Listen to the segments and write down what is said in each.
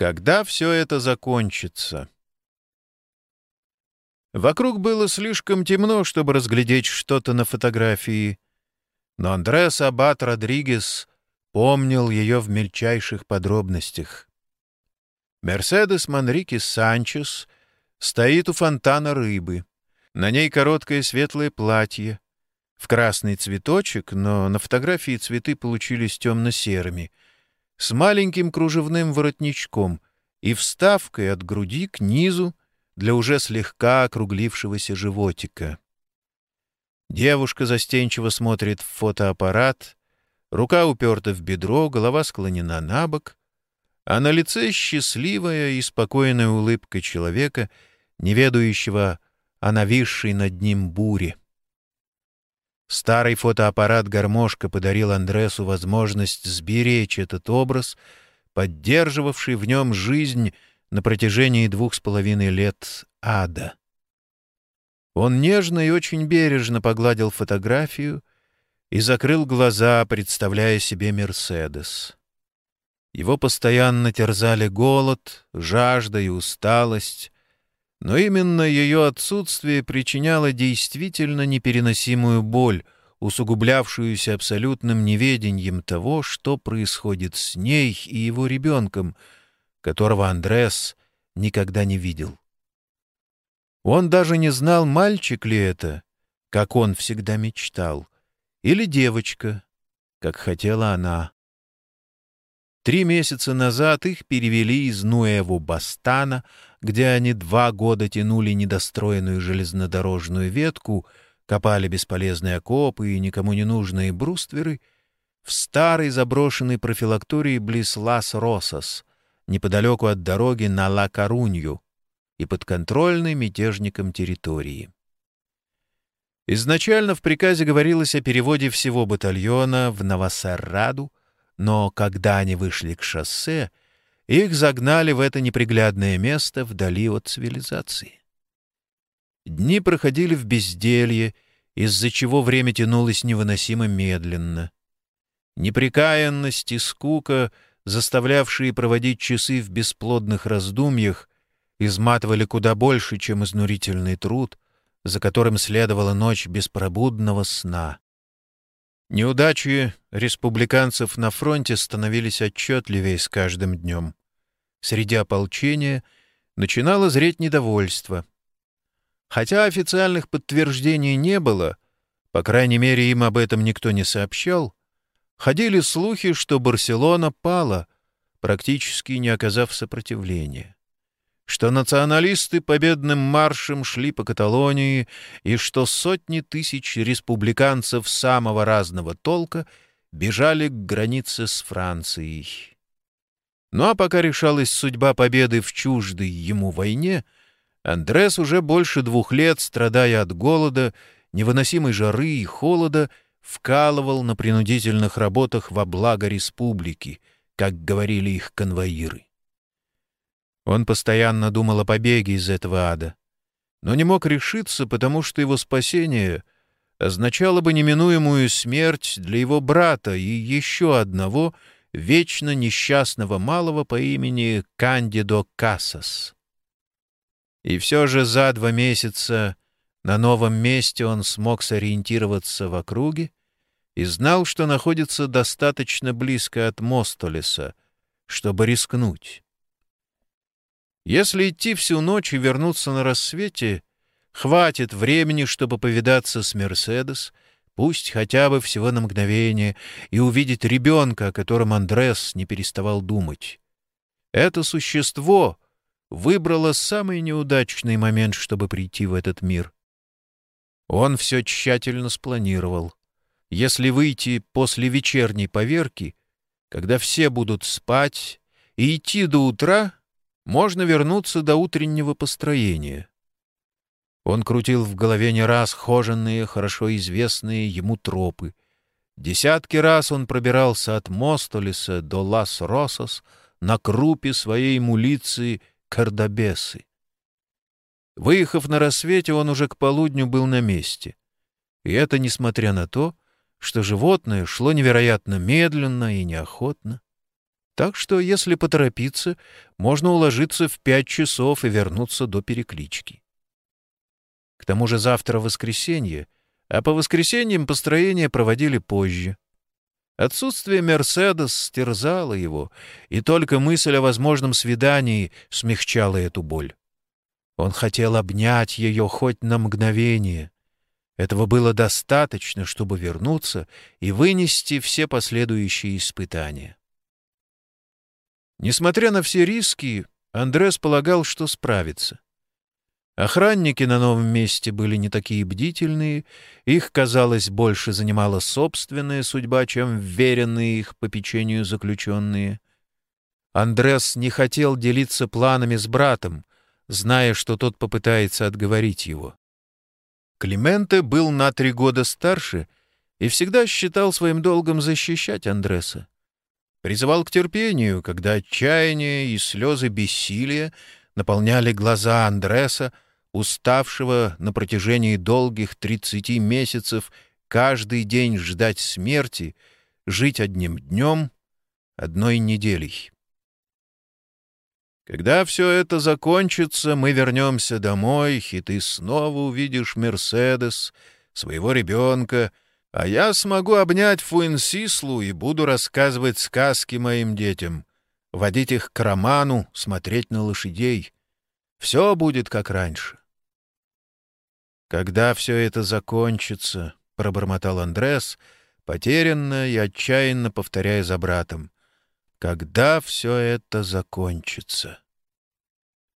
Когда все это закончится? Вокруг было слишком темно, чтобы разглядеть что-то на фотографии, но Андрес Аббат Родригес помнил ее в мельчайших подробностях. Мерседес Манрикес Санчес стоит у фонтана рыбы. На ней короткое светлое платье, в красный цветочек, но на фотографии цветы получились темно-серыми — с маленьким кружевным воротничком и вставкой от груди к низу для уже слегка округлившегося животика. Девушка застенчиво смотрит в фотоаппарат, рука уперта в бедро, голова склонена на бок, а на лице счастливая и спокойная улыбка человека, не ведающего о нависшей над ним буре. Старый фотоаппарат-гармошка подарил Андресу возможность сберечь этот образ, поддерживавший в нем жизнь на протяжении двух с половиной лет ада. Он нежно и очень бережно погладил фотографию и закрыл глаза, представляя себе Мерседес. Его постоянно терзали голод, жажда и усталость, но именно ее отсутствие причиняло действительно непереносимую боль, усугублявшуюся абсолютным неведением того, что происходит с ней и его ребенком, которого Андрес никогда не видел. Он даже не знал, мальчик ли это, как он всегда мечтал, или девочка, как хотела она. Три месяца назад их перевели из Нуэву-Бастана, где они два года тянули недостроенную железнодорожную ветку, копали бесполезные окопы и никому не нужные брустверы, в старой заброшенной профилактории близ Лас-Росас, неподалеку от дороги на Ла-Карунью и подконтрольной мятежникам территории. Изначально в приказе говорилось о переводе всего батальона в Новосарраду, но когда они вышли к шоссе, их загнали в это неприглядное место вдали от цивилизации. Дни проходили в безделье, из-за чего время тянулось невыносимо медленно. Непрекаянность и скука, заставлявшие проводить часы в бесплодных раздумьях, изматывали куда больше, чем изнурительный труд, за которым следовала ночь беспробудного сна. Неудачи республиканцев на фронте становились отчетливее с каждым днем. Среди ополчения начинало зреть недовольство. Хотя официальных подтверждений не было, по крайней мере, им об этом никто не сообщал, ходили слухи, что Барселона пала, практически не оказав сопротивления что националисты победным маршем шли по Каталонии и что сотни тысяч республиканцев самого разного толка бежали к границе с Францией. Ну а пока решалась судьба победы в чуждой ему войне, Андрес уже больше двух лет, страдая от голода, невыносимой жары и холода, вкалывал на принудительных работах во благо республики, как говорили их конвоиры. Он постоянно думал о побеге из этого ада, но не мог решиться, потому что его спасение означало бы неминуемую смерть для его брата и еще одного вечно несчастного малого по имени Кандидо Кассас. И все же за два месяца на новом месте он смог сориентироваться в округе и знал, что находится достаточно близко от Мостолеса, чтобы рискнуть. Если идти всю ночь и вернуться на рассвете, хватит времени, чтобы повидаться с Мерседес, пусть хотя бы всего на мгновение, и увидеть ребенка, о котором Андрес не переставал думать. Это существо выбрало самый неудачный момент, чтобы прийти в этот мир. Он все тщательно спланировал. Если выйти после вечерней поверки, когда все будут спать, и идти до утра — можно вернуться до утреннего построения. Он крутил в голове не раз хоженные, хорошо известные ему тропы. Десятки раз он пробирался от Мостолеса до Лас-Росос на крупе своей мулиции Кардабесы. Выехав на рассвете, он уже к полудню был на месте. И это несмотря на то, что животное шло невероятно медленно и неохотно. Так что, если поторопиться, можно уложиться в пять часов и вернуться до переклички. К тому же завтра воскресенье, а по воскресеньям построение проводили позже. Отсутствие «Мерседес» стерзало его, и только мысль о возможном свидании смягчала эту боль. Он хотел обнять ее хоть на мгновение. Этого было достаточно, чтобы вернуться и вынести все последующие испытания. Несмотря на все риски, Андрес полагал, что справится. Охранники на новом месте были не такие бдительные, их, казалось, больше занимала собственная судьба, чем вверенные их попечению заключенные. Андрес не хотел делиться планами с братом, зная, что тот попытается отговорить его. Клименте был на три года старше и всегда считал своим долгом защищать Андреса призывал к терпению, когда отчаяние и слезы бессилия наполняли глаза Андреса, уставшего на протяжении долгих тридцати месяцев каждый день ждать смерти, жить одним днем, одной неделей. Когда все это закончится, мы вернемся домой, и ты снова увидишь Мерседес, своего ребенка — а я смогу обнять Фуэнсислу и буду рассказывать сказки моим детям, водить их к роману, смотреть на лошадей. Все будет как раньше. «Когда все это закончится», — пробормотал Андрес, потерянно и отчаянно повторяя за братом, «когда все это закончится».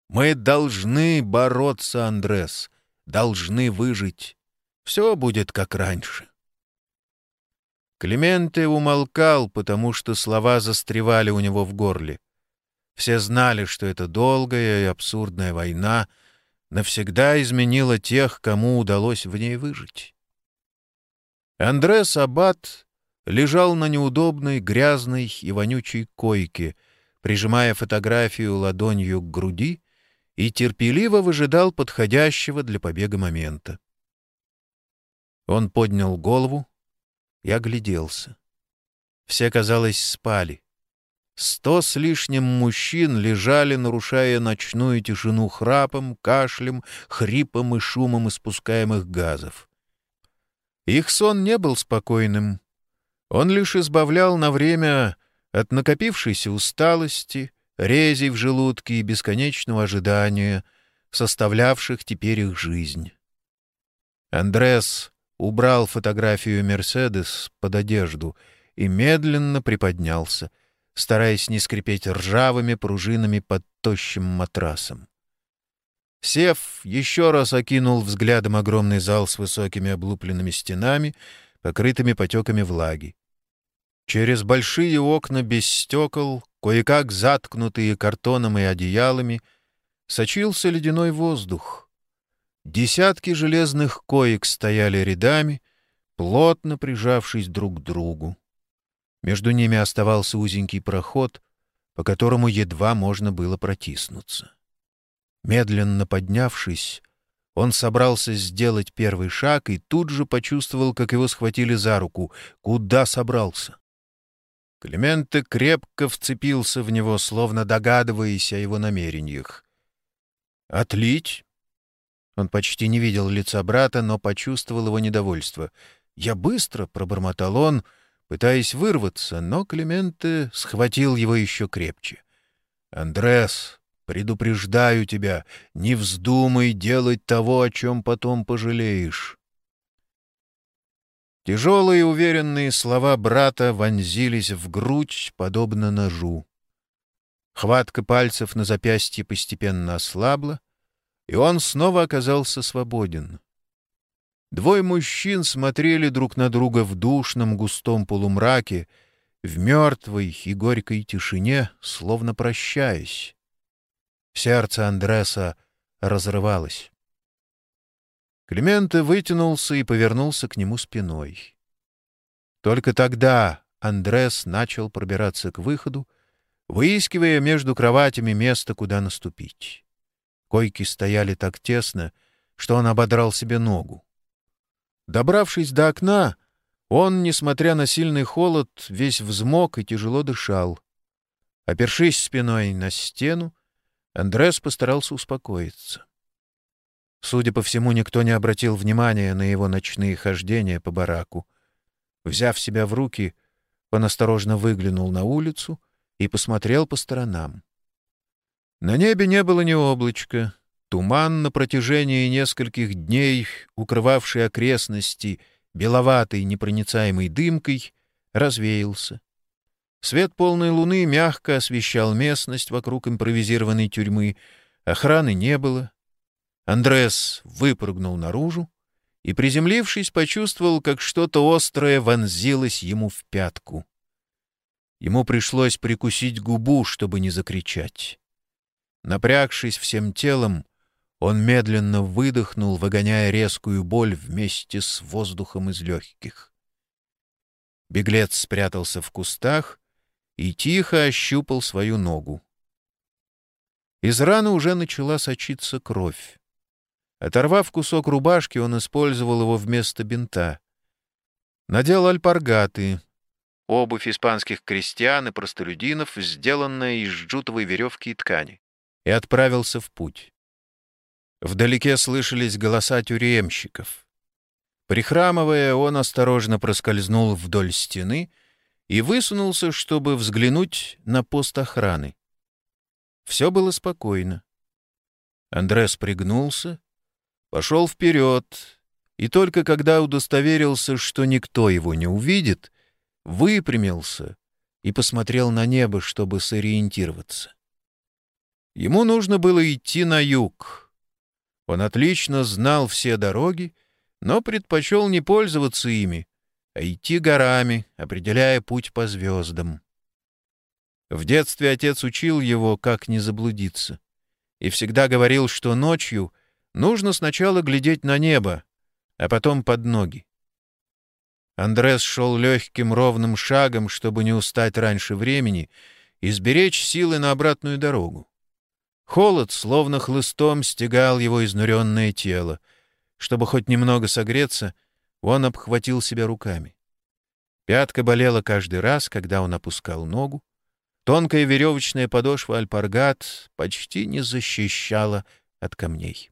«Мы должны бороться, Андрес, должны выжить. Все будет как раньше». Клименте умолкал, потому что слова застревали у него в горле. Все знали, что эта долгая и абсурдная война навсегда изменила тех, кому удалось в ней выжить. Андре Сабат лежал на неудобной, грязной и вонючей койке, прижимая фотографию ладонью к груди и терпеливо выжидал подходящего для побега момента. Он поднял голову, я огляделся. Все, казалось, спали. Сто с лишним мужчин лежали, нарушая ночную тишину храпом, кашлем, хрипом и шумом испускаемых газов. Их сон не был спокойным. Он лишь избавлял на время от накопившейся усталости, резей в желудке и бесконечного ожидания, составлявших теперь их жизнь. Андрес убрал фотографию «Мерседес» под одежду и медленно приподнялся, стараясь не скрипеть ржавыми пружинами под тощим матрасом. Сев, еще раз окинул взглядом огромный зал с высокими облупленными стенами, покрытыми потеками влаги. Через большие окна без стекол, кое-как заткнутые картоном и одеялами, сочился ледяной воздух — Десятки железных коек стояли рядами, плотно прижавшись друг к другу. Между ними оставался узенький проход, по которому едва можно было протиснуться. Медленно поднявшись, он собрался сделать первый шаг и тут же почувствовал, как его схватили за руку. Куда собрался? Клименте крепко вцепился в него, словно догадываясь о его намерениях. «Отлить?» Он почти не видел лица брата, но почувствовал его недовольство. «Я быстро!» — пробормотал он, пытаясь вырваться, но Клименте схватил его еще крепче. «Андрес, предупреждаю тебя, не вздумай делать того, о чем потом пожалеешь». Тяжелые уверенные слова брата вонзились в грудь, подобно ножу. Хватка пальцев на запястье постепенно ослабла, и он снова оказался свободен. Двое мужчин смотрели друг на друга в душном густом полумраке, в мертвой и горькой тишине, словно прощаясь. Сердце Андреса разрывалось. Клименте вытянулся и повернулся к нему спиной. Только тогда Андрес начал пробираться к выходу, выискивая между кроватями место, куда наступить. Койки стояли так тесно, что он ободрал себе ногу. Добравшись до окна, он, несмотря на сильный холод, весь взмок и тяжело дышал. Опершись спиной на стену, Андрес постарался успокоиться. Судя по всему, никто не обратил внимания на его ночные хождения по бараку. Взяв себя в руки, он осторожно выглянул на улицу и посмотрел по сторонам. На небе не было ни облачка. Туман на протяжении нескольких дней, укрывавший окрестности беловатой непроницаемой дымкой, развеялся. Свет полной луны мягко освещал местность вокруг импровизированной тюрьмы. Охраны не было. Андрес выпрыгнул наружу и, приземлившись, почувствовал, как что-то острое вонзилось ему в пятку. Ему пришлось прикусить губу, чтобы не закричать. Напрягшись всем телом, он медленно выдохнул, выгоняя резкую боль вместе с воздухом из легких. Беглец спрятался в кустах и тихо ощупал свою ногу. Из раны уже начала сочиться кровь. Оторвав кусок рубашки, он использовал его вместо бинта. Надел альпаргаты, обувь испанских крестьян и простолюдинов, сделанная из джутовой веревки и ткани, и отправился в путь. Вдалеке слышались голоса тюремщиков. Прихрамывая, он осторожно проскользнул вдоль стены — и высунулся, чтобы взглянуть на пост охраны. Все было спокойно. Андрес пригнулся, пошел вперед, и только когда удостоверился, что никто его не увидит, выпрямился и посмотрел на небо, чтобы сориентироваться. Ему нужно было идти на юг. Он отлично знал все дороги, но предпочел не пользоваться ими, а идти горами, определяя путь по звездам. В детстве отец учил его, как не заблудиться, и всегда говорил, что ночью нужно сначала глядеть на небо, а потом под ноги. Андрес шел легким ровным шагом, чтобы не устать раньше времени и сберечь силы на обратную дорогу. Холод, словно хлыстом, стегал его изнуренное тело. Чтобы хоть немного согреться, он обхватил себя руками. Пятка болела каждый раз, когда он опускал ногу. Тонкая веревочная подошва альпаргат почти не защищала от камней.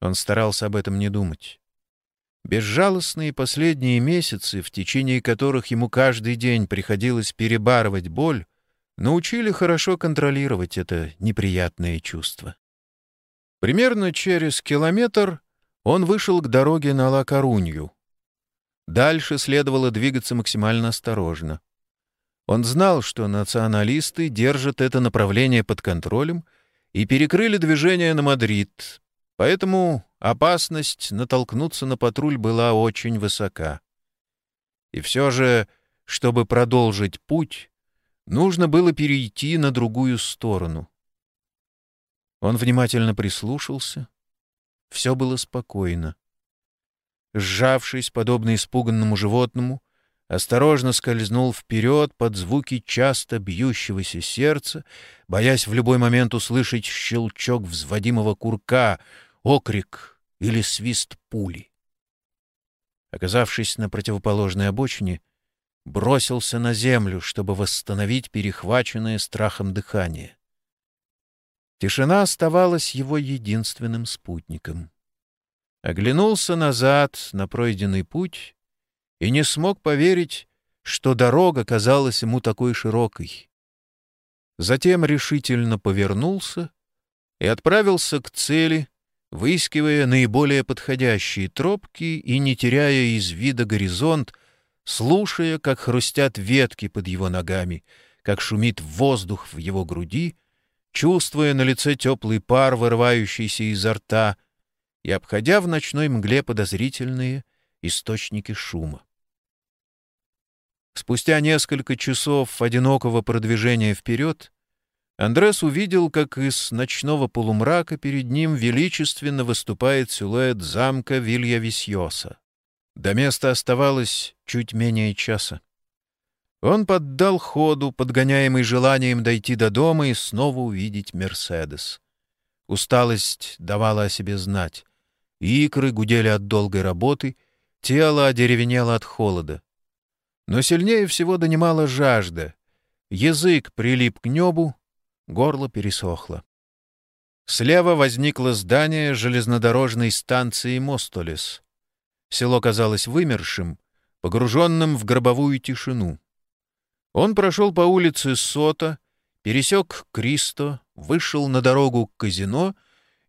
Он старался об этом не думать. Безжалостные последние месяцы, в течение которых ему каждый день приходилось перебарывать боль, научили хорошо контролировать это неприятное чувство. Примерно через километр он вышел к дороге на Ла-Корунью. Дальше следовало двигаться максимально осторожно. Он знал, что националисты держат это направление под контролем и перекрыли движение на Мадрид, поэтому опасность натолкнуться на патруль была очень высока. И все же, чтобы продолжить путь, нужно было перейти на другую сторону. Он внимательно прислушался — все было спокойно. Сжавшись, подобно испуганному животному, осторожно скользнул вперед под звуки часто бьющегося сердца, боясь в любой момент услышать щелчок взводимого курка, окрик или свист пули. Оказавшись на противоположной обочине, бросился на землю, чтобы восстановить перехваченное страхом дыхание. Тишина оставалась его единственным спутником. Оглянулся назад на пройденный путь и не смог поверить, что дорога казалась ему такой широкой. Затем решительно повернулся и отправился к цели, выискивая наиболее подходящие тропки и не теряя из вида горизонт, слушая, как хрустят ветки под его ногами, как шумит воздух в его груди — чувствуя на лице теплый пар, вырывающийся изо рта, и обходя в ночной мгле подозрительные источники шума. Спустя несколько часов одинокого продвижения вперед Андрес увидел, как из ночного полумрака перед ним величественно выступает силуэт замка Вилья-Висьоса. До места оставалось чуть менее часа. Он поддал ходу, подгоняемый желанием дойти до дома и снова увидеть Мерседес. Усталость давала о себе знать. Икры гудели от долгой работы, тело одеревенело от холода. Но сильнее всего донимала жажда. Язык прилип к небу, горло пересохло. Слева возникло здание железнодорожной станции Мостолес. Село казалось вымершим, погруженным в гробовую тишину. Он прошел по улице Сота, пересек Кристо, вышел на дорогу к казино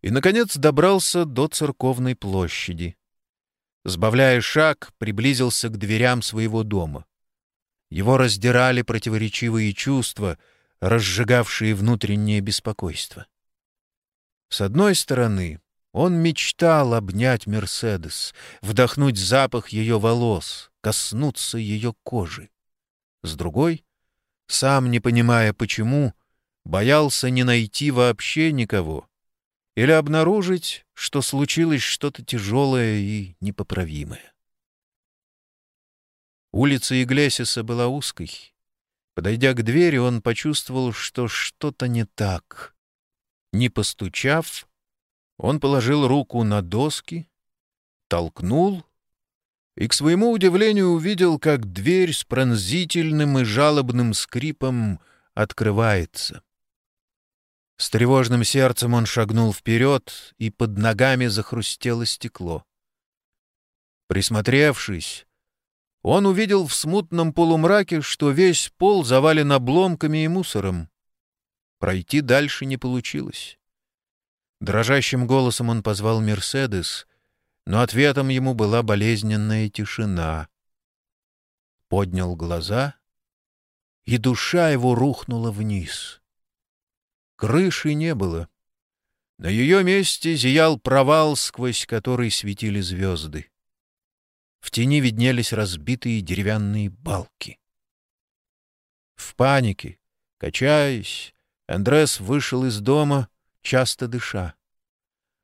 и, наконец, добрался до церковной площади. Сбавляя шаг, приблизился к дверям своего дома. Его раздирали противоречивые чувства, разжигавшие внутреннее беспокойство. С одной стороны, он мечтал обнять Мерседес, вдохнуть запах ее волос, коснуться ее кожи. С другой, сам не понимая почему, боялся не найти вообще никого или обнаружить, что случилось что-то тяжелое и непоправимое. Улица Иглесиса была узкой. Подойдя к двери, он почувствовал, что что-то не так. Не постучав, он положил руку на доски, толкнул и, к своему удивлению, увидел, как дверь с пронзительным и жалобным скрипом открывается. С тревожным сердцем он шагнул вперед, и под ногами захрустело стекло. Присмотревшись, он увидел в смутном полумраке, что весь пол завален обломками и мусором. Пройти дальше не получилось. Дрожащим голосом он позвал «Мерседес», но ответом ему была болезненная тишина. Поднял глаза, и душа его рухнула вниз. Крыши не было. На ее месте зиял провал, сквозь который светили звезды. В тени виднелись разбитые деревянные балки. В панике, качаясь, Андрес вышел из дома, часто дыша.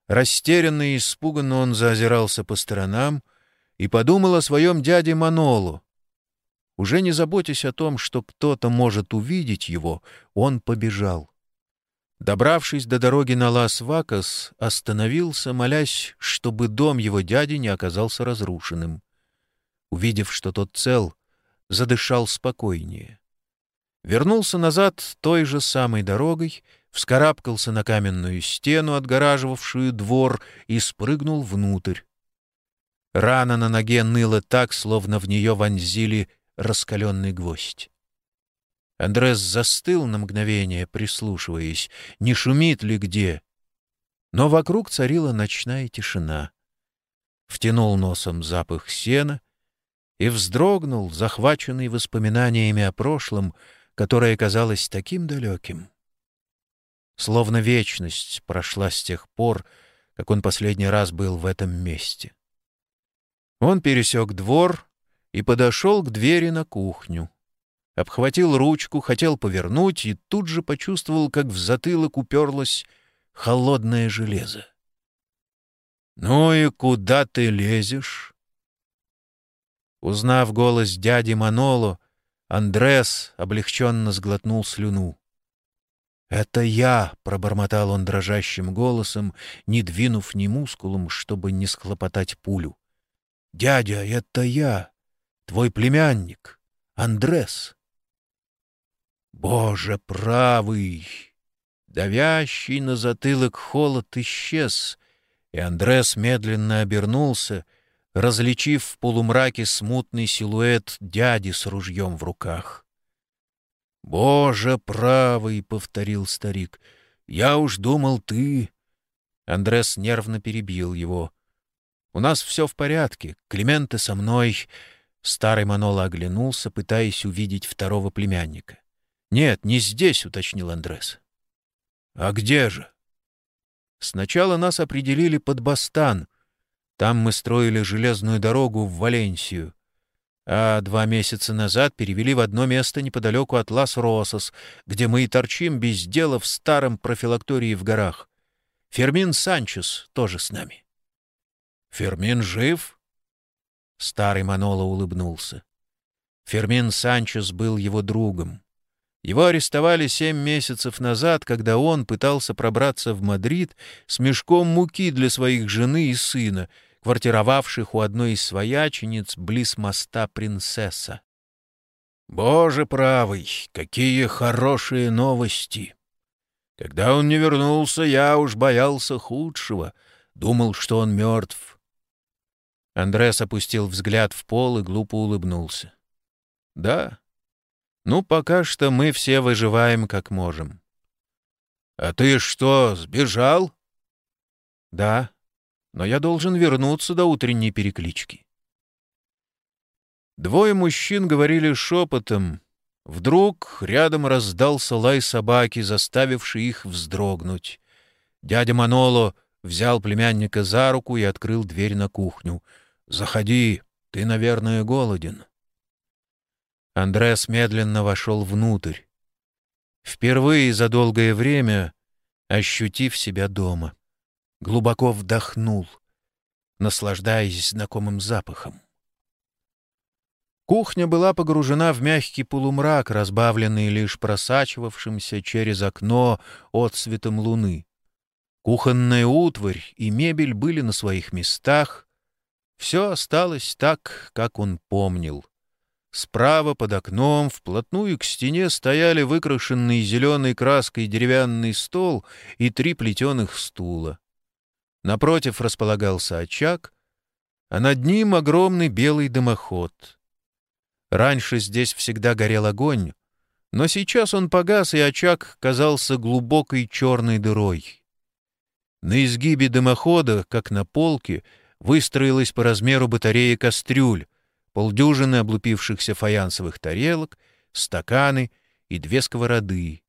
Растерянный и испуганно он заозирался по сторонам и подумал о своем дяде Манолу. Уже не заботясь о том, что кто-то может увидеть его, он побежал. Добравшись до дороги на Лас-Вакас, остановился, молясь, чтобы дом его дяди не оказался разрушенным. Увидев, что тот цел, задышал спокойнее. Вернулся назад той же самой дорогой, вскарабкался на каменную стену, отгораживавшую двор, и спрыгнул внутрь. Рана на ноге ныла так, словно в нее вонзили раскаленный гвоздь. Андрес застыл на мгновение, прислушиваясь, не шумит ли где. Но вокруг царила ночная тишина. Втянул носом запах сена и вздрогнул, захваченный воспоминаниями о прошлом, которое казалось таким далеким. Словно вечность прошла с тех пор, как он последний раз был в этом месте. Он пересек двор и подошел к двери на кухню. Обхватил ручку, хотел повернуть и тут же почувствовал, как в затылок уперлось холодное железо. «Ну и куда ты лезешь?» Узнав голос дяди Маноло, Андрес облегченно сглотнул слюну. «Это я!» — пробормотал он дрожащим голосом, не двинув ни мускулом, чтобы не схлопотать пулю. «Дядя, это я! Твой племянник, Андрес!» «Боже правый!» Давящий на затылок холод исчез, и Андрес медленно обернулся, различив в полумраке смутный силуэт дяди с ружьем в руках. «Боже правый!» — повторил старик. «Я уж думал, ты...» Андрес нервно перебил его. «У нас все в порядке. Клименты со мной...» Старый Манола оглянулся, пытаясь увидеть второго племянника. «Нет, не здесь», — уточнил Андрес. «А где же?» «Сначала нас определили под Бастан, там мы строили железную дорогу в Валенсию. А два месяца назад перевели в одно место неподалеку от Лас-Росос, где мы и торчим без дела в старом профилактории в горах. Фермин Санчес тоже с нами. «Фермин жив?» Старый Маноло улыбнулся. Фермин Санчес был его другом. Его арестовали семь месяцев назад, когда он пытался пробраться в Мадрид с мешком муки для своих жены и сына, квартировавших у одной из своячениц близ моста Принцесса. Боже правый, какие хорошие новости! Когда он не вернулся, я уж боялся худшего, думал, что он мертв. Андрес опустил взгляд в пол и глупо улыбнулся. «Да. Ну, пока что мы все выживаем как можем». «А ты что, сбежал?» «Да, но я должен вернуться до утренней переклички». Двое мужчин говорили шепотом. Вдруг рядом раздался лай собаки, заставивший их вздрогнуть. Дядя Маноло взял племянника за руку и открыл дверь на кухню. «Заходи, ты, наверное, голоден». Андрес медленно вошел внутрь. Впервые за долгое время ощутив себя дома. Глубоко вдохнул, наслаждаясь знакомым запахом. Кухня была погружена в мягкий полумрак, разбавленный лишь просачивавшимся через окно отсветом луны. Кухонная утварь и мебель были на своих местах. Все осталось так, как он помнил. Справа под окном, вплотную к стене, стояли выкрашенный зеленой краской деревянный стол и три плетеных стула. Напротив располагался очаг, а над ним огромный белый дымоход — Раньше здесь всегда горел огонь, но сейчас он погас, и очаг казался глубокой черной дырой. На изгибе дымохода, как на полке, выстроилась по размеру батарея кастрюль, полдюжины облупившихся фаянсовых тарелок, стаканы и две сковороды.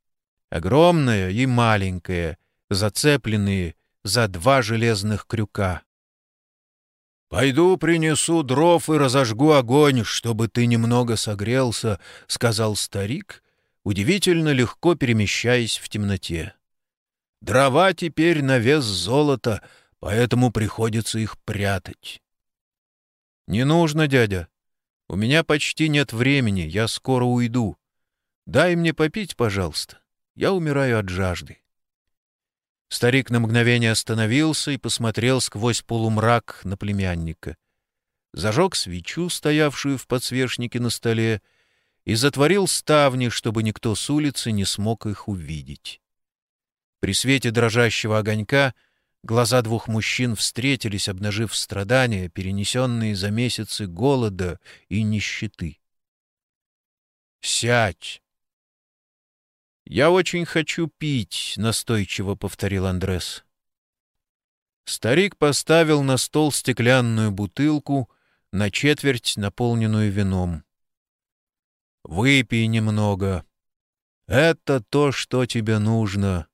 Огромная и маленькая, зацепленные за два железных крюка. «Пойду принесу дров и разожгу огонь, чтобы ты немного согрелся», — сказал старик, удивительно легко перемещаясь в темноте. «Дрова теперь на вес золота, поэтому приходится их прятать». «Не нужно, дядя. У меня почти нет времени, я скоро уйду. Дай мне попить, пожалуйста. Я умираю от жажды». Старик на мгновение остановился и посмотрел сквозь полумрак на племянника. Зажег свечу, стоявшую в подсвечнике на столе, и затворил ставни, чтобы никто с улицы не смог их увидеть. При свете дрожащего огонька глаза двух мужчин встретились, обнажив страдания, перенесенные за месяцы голода и нищеты. «Сядь!» «Я очень хочу пить», — настойчиво повторил Андрес. Старик поставил на стол стеклянную бутылку, на четверть наполненную вином. «Выпей немного. Это то, что тебе нужно.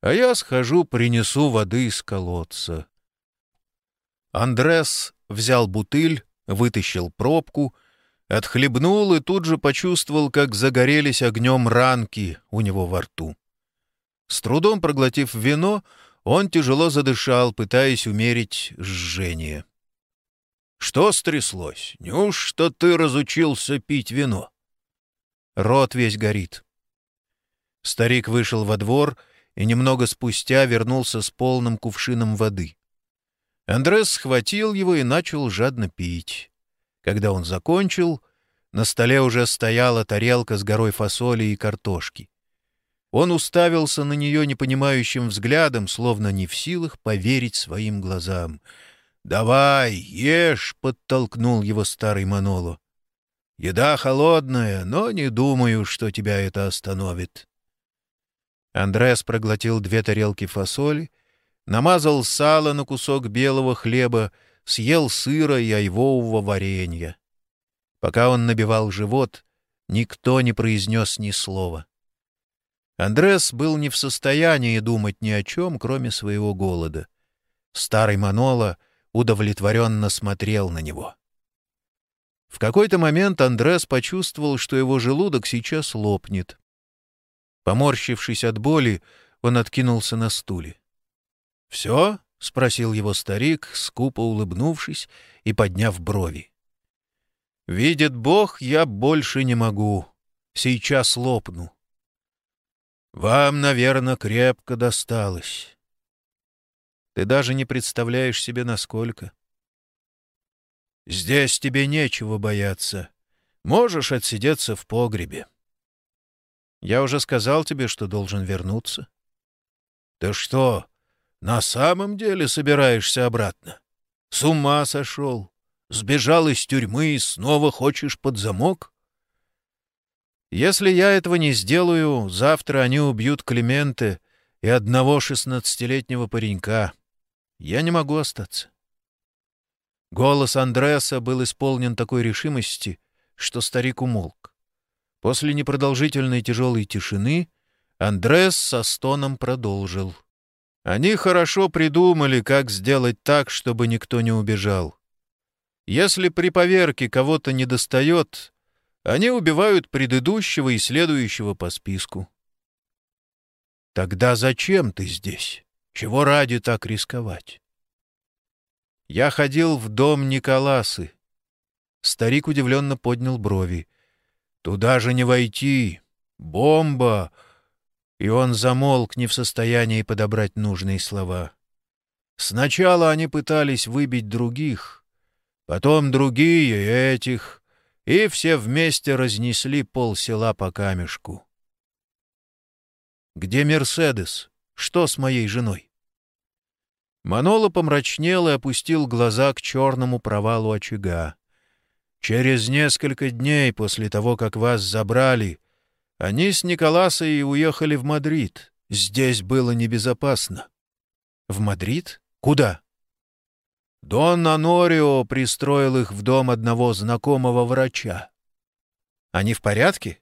А я схожу, принесу воды из колодца». Андрес взял бутыль, вытащил пробку Отхлебнул и тут же почувствовал, как загорелись огнем ранки у него во рту. С трудом проглотив вино, он тяжело задышал, пытаясь умерить жжение. — Что стряслось? Неужто ты разучился пить вино? Рот весь горит. Старик вышел во двор и немного спустя вернулся с полным кувшином воды. Андрес схватил его и начал жадно пить. Когда он закончил, на столе уже стояла тарелка с горой фасоли и картошки. Он уставился на нее непонимающим взглядом, словно не в силах поверить своим глазам. «Давай, ешь!» — подтолкнул его старый Маноло. «Еда холодная, но не думаю, что тебя это остановит». Андрес проглотил две тарелки фасоли, намазал сало на кусок белого хлеба съел сыра и айвового варенья. Пока он набивал живот, никто не произнес ни слова. Андрес был не в состоянии думать ни о чем, кроме своего голода. Старый Манола удовлетворенно смотрел на него. В какой-то момент Андрес почувствовал, что его желудок сейчас лопнет. Поморщившись от боли, он откинулся на стуле. «Все?» — спросил его старик, скупо улыбнувшись и подняв брови. «Видит Бог, я больше не могу. Сейчас лопну». «Вам, наверное, крепко досталось. Ты даже не представляешь себе, насколько. Здесь тебе нечего бояться. Можешь отсидеться в погребе. Я уже сказал тебе, что должен вернуться. Ты что, на самом деле собираешься обратно? С ума сошел? Сбежал из тюрьмы и снова хочешь под замок? Если я этого не сделаю, завтра они убьют Клименте и одного шестнадцатилетнего паренька. Я не могу остаться. Голос Андреаса был исполнен такой решимости, что старик умолк. После непродолжительной тяжелой тишины Андрес со стоном продолжил. Они хорошо придумали, как сделать так, чтобы никто не убежал. Если при поверке кого-то не достает, они убивают предыдущего и следующего по списку. Тогда зачем ты здесь? Чего ради так рисковать? Я ходил в дом Николасы. Старик удивленно поднял брови. Туда же не войти. Бомба! И он замолк, не в состоянии подобрать нужные слова. Сначала они пытались выбить других, потом другие этих, и все вместе разнесли пол села по камешку. «Где Мерседес? Что с моей женой?» Маноло помрачнел и опустил глаза к черному провалу очага. «Через несколько дней после того, как вас забрали, они с Николасой уехали в Мадрид. Здесь было небезопасно». «В Мадрид? Куда?» Дон Анорио пристроил их в дом одного знакомого врача. «Они в порядке?»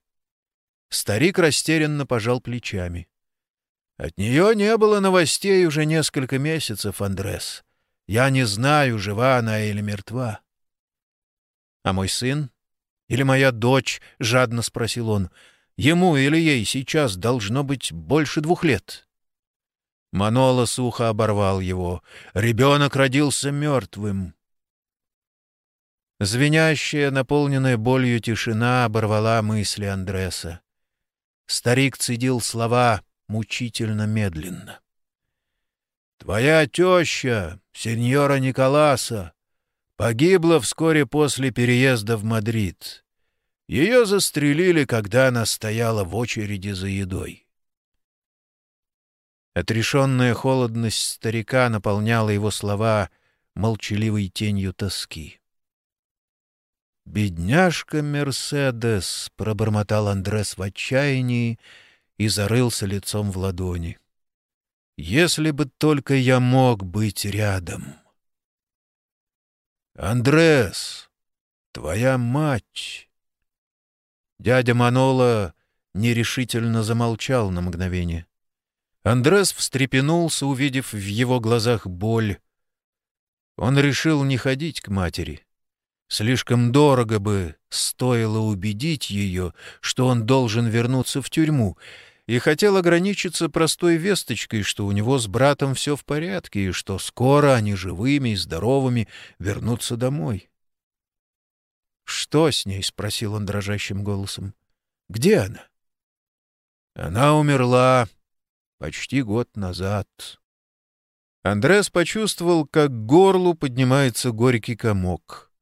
Старик растерянно пожал плечами. От нее не было новостей уже несколько месяцев, Андрес. Я не знаю, жива она или мертва. — А мой сын? Или моя дочь? — жадно спросил он. — Ему или ей сейчас должно быть больше двух лет. Манола сухо оборвал его. Ребенок родился мертвым. Звенящая, наполненная болью тишина оборвала мысли Андреса. Старик цедил слова — мучительно медленно. «Твоя теща, сеньора Николаса, погибла вскоре после переезда в Мадрид. Ее застрелили, когда она стояла в очереди за едой». Отрешенная холодность старика наполняла его слова молчаливой тенью тоски. «Бедняжка Мерседес!» — пробормотал Андрес в отчаянии и зарылся лицом в ладони. «Если бы только я мог быть рядом!» «Андрес, твоя мать!» Дядя Манола нерешительно замолчал на мгновение. Андрес встрепенулся, увидев в его глазах боль. Он решил не ходить к матери. Слишком дорого бы стоило убедить ее, что он должен вернуться в тюрьму, и хотел ограничиться простой весточкой, что у него с братом все в порядке, и что скоро они живыми и здоровыми вернутся домой. «Что с ней?» — спросил он дрожащим голосом. «Где она?» «Она умерла почти год назад». Андрес почувствовал, как к горлу поднимается горький комок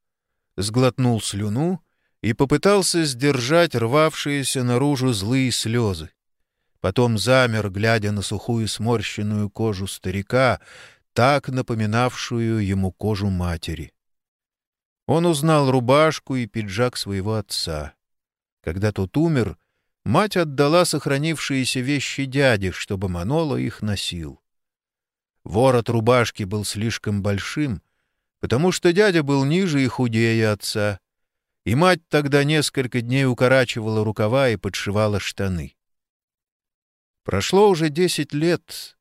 сглотнул слюну и попытался сдержать рвавшиеся наружу злые слезы. Потом замер, глядя на сухую сморщенную кожу старика, так напоминавшую ему кожу матери. Он узнал рубашку и пиджак своего отца. Когда тот умер, мать отдала сохранившиеся вещи дяде, чтобы Маноло их носил. Ворот рубашки был слишком большим, потому что дядя был ниже и худее отца, и мать тогда несколько дней укорачивала рукава и подшивала штаны. Прошло уже десять лет,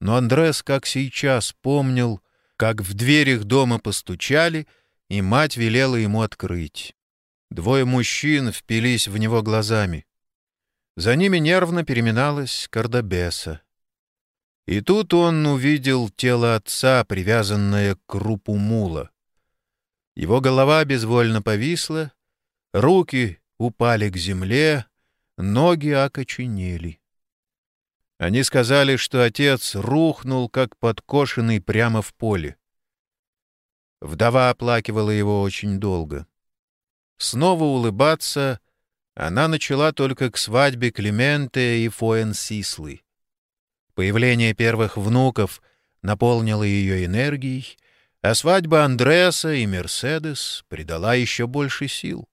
но Андрес, как сейчас, помнил, как в дверях дома постучали, и мать велела ему открыть. Двое мужчин впились в него глазами. За ними нервно переминалась Кардабеса. И тут он увидел тело отца, привязанное к крупу мула. Его голова безвольно повисла, руки упали к земле, ноги окоченели. Они сказали, что отец рухнул, как подкошенный прямо в поле. Вдова оплакивала его очень долго. Снова улыбаться она начала только к свадьбе Клименте и Фоэн-Сислы. Появление первых внуков наполнило ее энергией, а свадьба Андреаса и Мерседес придала еще больше сил.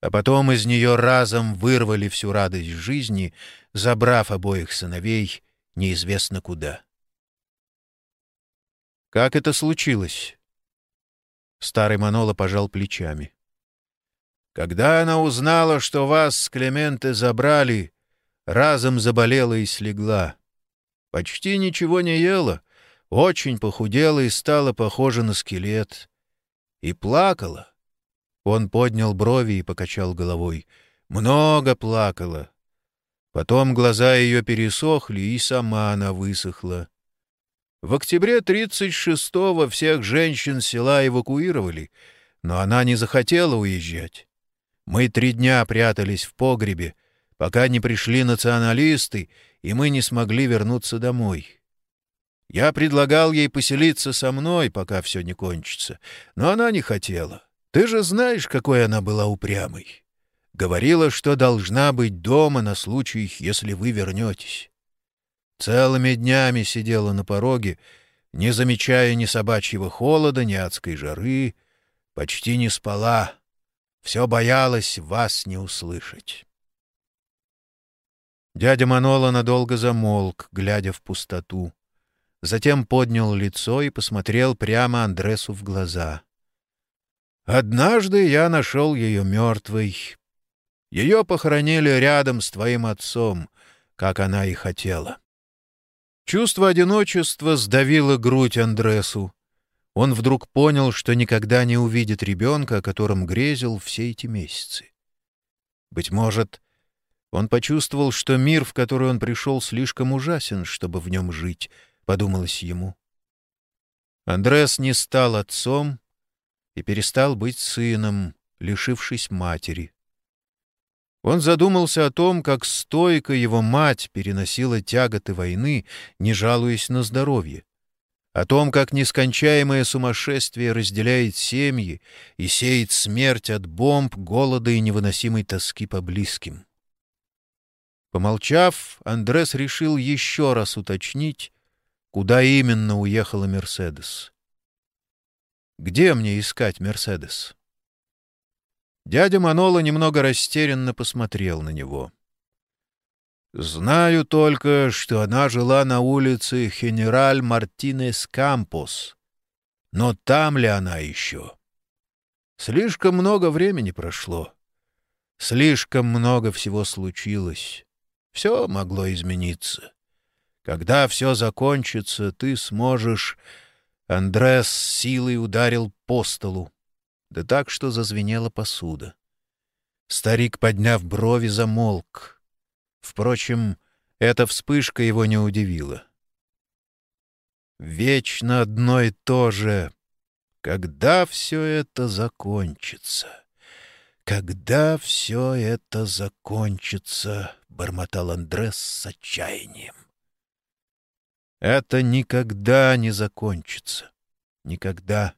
А потом из нее разом вырвали всю радость жизни, забрав обоих сыновей неизвестно куда. «Как это случилось?» Старый Манола пожал плечами. «Когда она узнала, что вас с Клементе забрали, разом заболела и слегла. Почти ничего не ела, очень похудела и стала похожа на скелет. И плакала. Он поднял брови и покачал головой. Много плакала. Потом глаза ее пересохли, и сама она высохла. В октябре 36-го всех женщин села эвакуировали, но она не захотела уезжать. Мы три дня прятались в погребе, пока не пришли националисты, и мы не смогли вернуться домой. Я предлагал ей поселиться со мной, пока все не кончится, но она не хотела. Ты же знаешь, какой она была упрямой. Говорила, что должна быть дома на случай, если вы вернетесь. Целыми днями сидела на пороге, не замечая ни собачьего холода, ни адской жары, почти не спала, все боялась вас не услышать. Дядя Манола надолго замолк, глядя в пустоту. Затем поднял лицо и посмотрел прямо Андресу в глаза. «Однажды я нашел ее мертвой. Ее похоронили рядом с твоим отцом, как она и хотела. Чувство одиночества сдавило грудь Андресу. Он вдруг понял, что никогда не увидит ребенка, о котором грезил все эти месяцы. Быть может, он почувствовал, что мир, в который он пришел, слишком ужасен, чтобы в нем жить, — подумалось ему. Андрес не стал отцом и перестал быть сыном, лишившись матери. Он задумался о том, как стойко его мать переносила тяготы войны, не жалуясь на здоровье. О том, как нескончаемое сумасшествие разделяет семьи и сеет смерть от бомб, голода и невыносимой тоски по близким. Помолчав, Андрес решил еще раз уточнить, куда именно уехала Мерседес. «Где мне искать Мерседес?» Дядя Манола немного растерянно посмотрел на него. «Знаю только, что она жила на улице Генераль Мартинес Кампус. Но там ли она еще? Слишком много времени прошло. Слишком много всего случилось. Все могло измениться. Когда все закончится, ты сможешь...» Андрес силой ударил по столу да так, что зазвенела посуда. Старик, подняв брови, замолк. Впрочем, эта вспышка его не удивила. Вечно одно и то же. Когда все это закончится? Когда все это закончится? — бормотал Андрес с отчаянием. Это никогда не закончится. Никогда.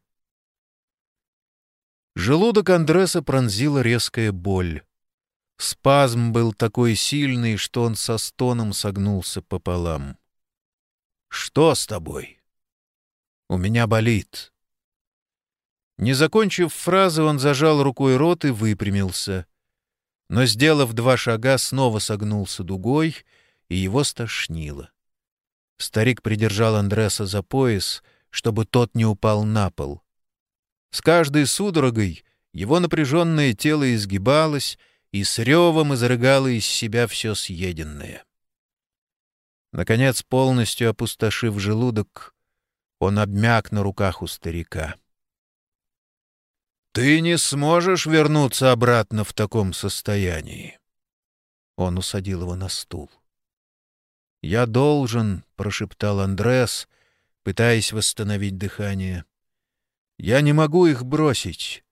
Желудок Андреса пронзила резкая боль. Спазм был такой сильный, что он со стоном согнулся пополам. «Что с тобой?» «У меня болит». Не закончив фразы, он зажал рукой рот и выпрямился. Но, сделав два шага, снова согнулся дугой, и его стошнило. Старик придержал Андреса за пояс, чтобы тот не упал на пол. С каждой судорогой его напряженное тело изгибалось и с ревом изрыгало из себя все съеденное. Наконец, полностью опустошив желудок, он обмяк на руках у старика. «Ты не сможешь вернуться обратно в таком состоянии!» Он усадил его на стул. «Я должен», — прошептал Андрес, пытаясь восстановить дыхание. Я не могу их бросить.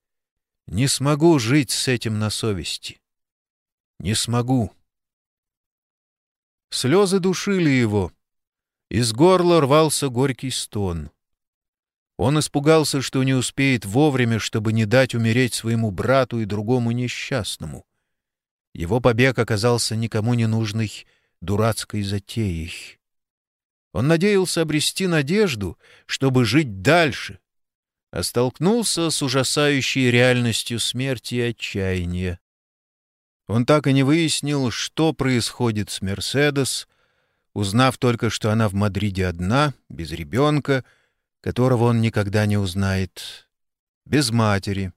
Не смогу жить с этим на совести. Не смогу. Слезы душили его. Из горла рвался горький стон. Он испугался, что не успеет вовремя, чтобы не дать умереть своему брату и другому несчастному. Его побег оказался никому не нужной дурацкой затеей. Он надеялся обрести надежду, чтобы жить дальше, а столкнулся с ужасающей реальностью смерти и отчаяния. Он так и не выяснил, что происходит с Мерседес, узнав только, что она в Мадриде одна, без ребенка — которого он никогда не узнает, без матери.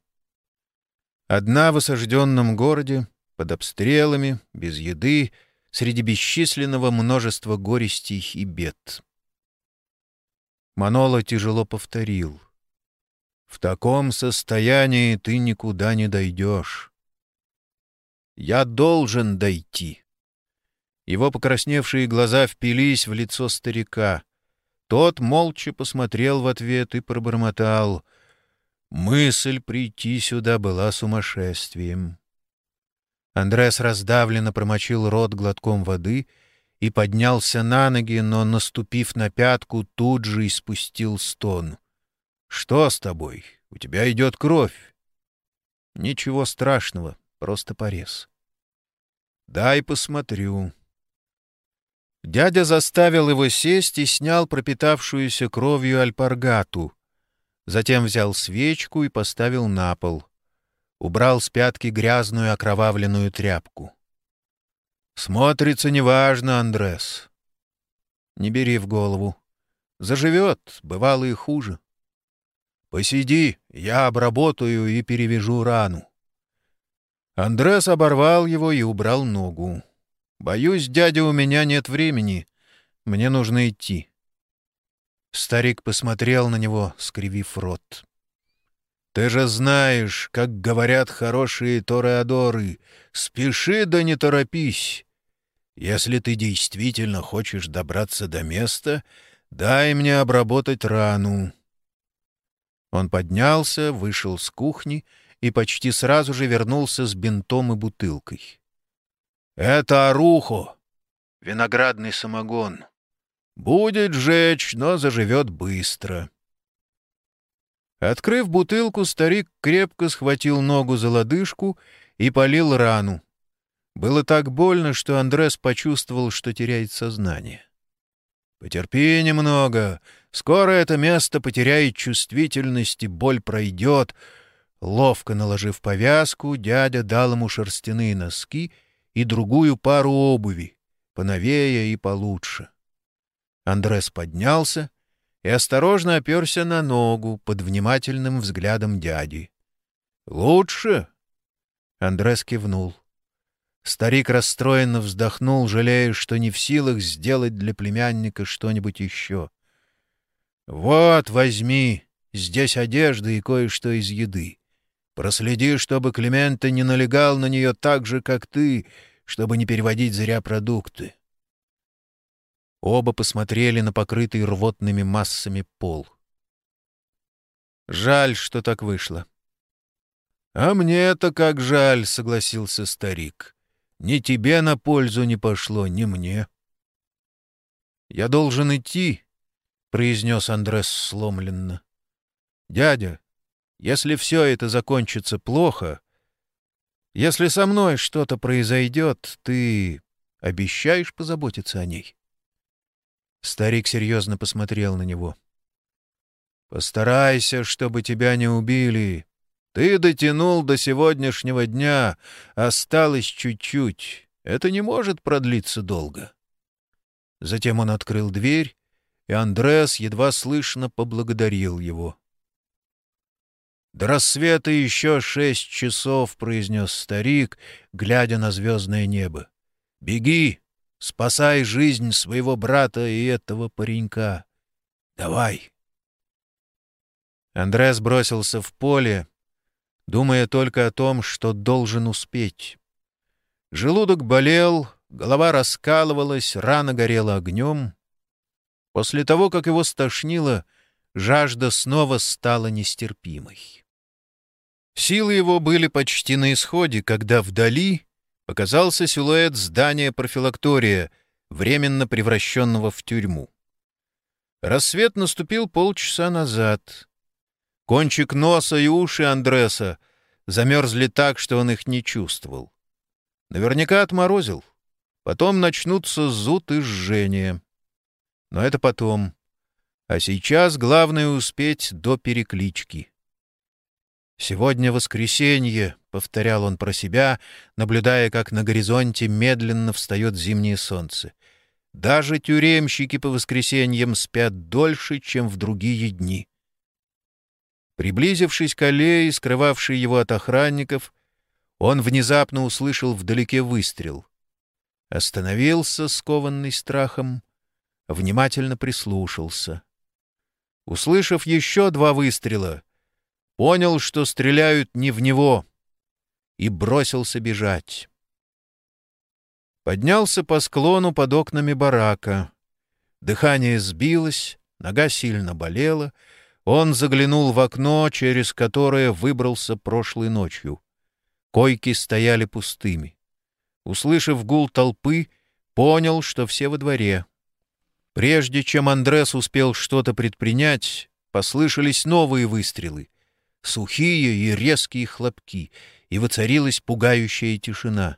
Одна в осажденном городе, под обстрелами, без еды, среди бесчисленного множества горестей и бед. Манола тяжело повторил. «В таком состоянии ты никуда не дойдешь. Я должен дойти». Его покрасневшие глаза впились в лицо старика. Тот молча посмотрел в ответ и пробормотал. Мысль прийти сюда была сумасшествием. Андрес раздавленно промочил рот глотком воды и поднялся на ноги, но, наступив на пятку, тут же испустил стон. — Что с тобой? У тебя идет кровь. — Ничего страшного, просто порез. — Дай посмотрю. Дядя заставил его сесть и снял пропитавшуюся кровью альпаргату. Затем взял свечку и поставил на пол. Убрал с пятки грязную окровавленную тряпку. «Смотрится неважно, Андрес». «Не бери в голову. Заживет, бывало и хуже». «Посиди, я обработаю и перевяжу рану». Андрес оборвал его и убрал ногу. «Боюсь, дядя, у меня нет времени. Мне нужно идти». Старик посмотрел на него, скривив рот. «Ты же знаешь, как говорят хорошие тореадоры, спеши да не торопись. Если ты действительно хочешь добраться до места, дай мне обработать рану». Он поднялся, вышел с кухни и почти сразу же вернулся с бинтом и бутылкой. Это орухо, виноградный самогон. Будет жечь, но заживет быстро. Открыв бутылку, старик крепко схватил ногу за лодыжку и полил рану. Было так больно, что Андрес почувствовал, что теряет сознание. «Потерпи немного. Скоро это место потеряет чувствительность, и боль пройдет». Ловко наложив повязку, дядя дал ему шерстяные носки — и другую пару обуви, поновее и получше. Андрес поднялся и осторожно оперся на ногу под внимательным взглядом дяди. «Лучше?» Андрес кивнул. Старик расстроенно вздохнул, жалея, что не в силах сделать для племянника что-нибудь еще. «Вот, возьми, здесь одежда и кое-что из еды. Проследи, чтобы Климента не налегал на нее так же, как ты, чтобы не переводить зря продукты. Оба посмотрели на покрытый рвотными массами пол. «Жаль, что так вышло». «А мне-то как жаль», — согласился старик. «Ни тебе на пользу не пошло, ни мне». «Я должен идти», — произнес Андрес сломленно. «Дядя, если все это закончится плохо, если со мной что-то произойдет, ты обещаешь позаботиться о ней?» Старик серьезно посмотрел на него. «Постарайся, чтобы тебя не убили. Ты дотянул до сегодняшнего дня, осталось чуть-чуть. Это не может продлиться долго». Затем он открыл дверь, и Андрес едва слышно поблагодарил его. «До рассвета еще шесть часов», — произнес старик, глядя на звездное небо. «Беги, спасай жизнь своего брата и этого паренька. Давай!» Андрес бросился в поле, думая только о том, что должен успеть. Желудок болел, голова раскалывалась, рана горела огнем. После того, как его стошнило, жажда снова стала нестерпимой. Силы его были почти на исходе, когда вдали показался силуэт здания профилактория, временно превращенного в тюрьму. Рассвет наступил полчаса назад, Кончик носа и уши Андреса замерзли так, что он их не чувствовал. Наверняка отморозил. Потом начнутся зуд и жжение. Но это потом. А сейчас главное успеть до переклички. «Сегодня воскресенье», — повторял он про себя, наблюдая, как на горизонте медленно встает зимнее солнце. «Даже тюремщики по воскресеньям спят дольше, чем в другие дни». Приблизившись к аллее, скрывавшей его от охранников, он внезапно услышал вдалеке выстрел. Остановился, скованный страхом, внимательно прислушался. Услышав еще два выстрела, понял, что стреляют не в него, и бросился бежать. Поднялся по склону под окнами барака. Дыхание сбилось, нога сильно болела. Он заглянул в окно, через которое выбрался прошлой ночью. Койки стояли пустыми. Услышав гул толпы, понял, что все во дворе. Прежде чем Андрес успел что-то предпринять, послышались новые выстрелы сухие и резкие хлопки, и воцарилась пугающая тишина.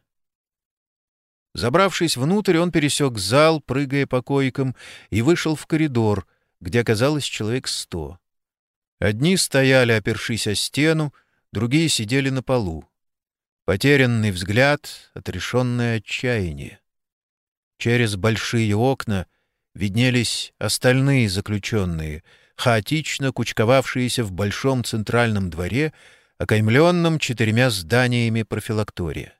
Забравшись внутрь, он пересек зал, прыгая по койкам, и вышел в коридор, где оказалось человек сто. Одни стояли, опершись о стену, другие сидели на полу. Потерянный взгляд, отрешенное отчаяние. Через большие окна виднелись остальные заключенные — хаотично кучковавшиеся в большом центральном дворе, окаймленном четырьмя зданиями профилактория.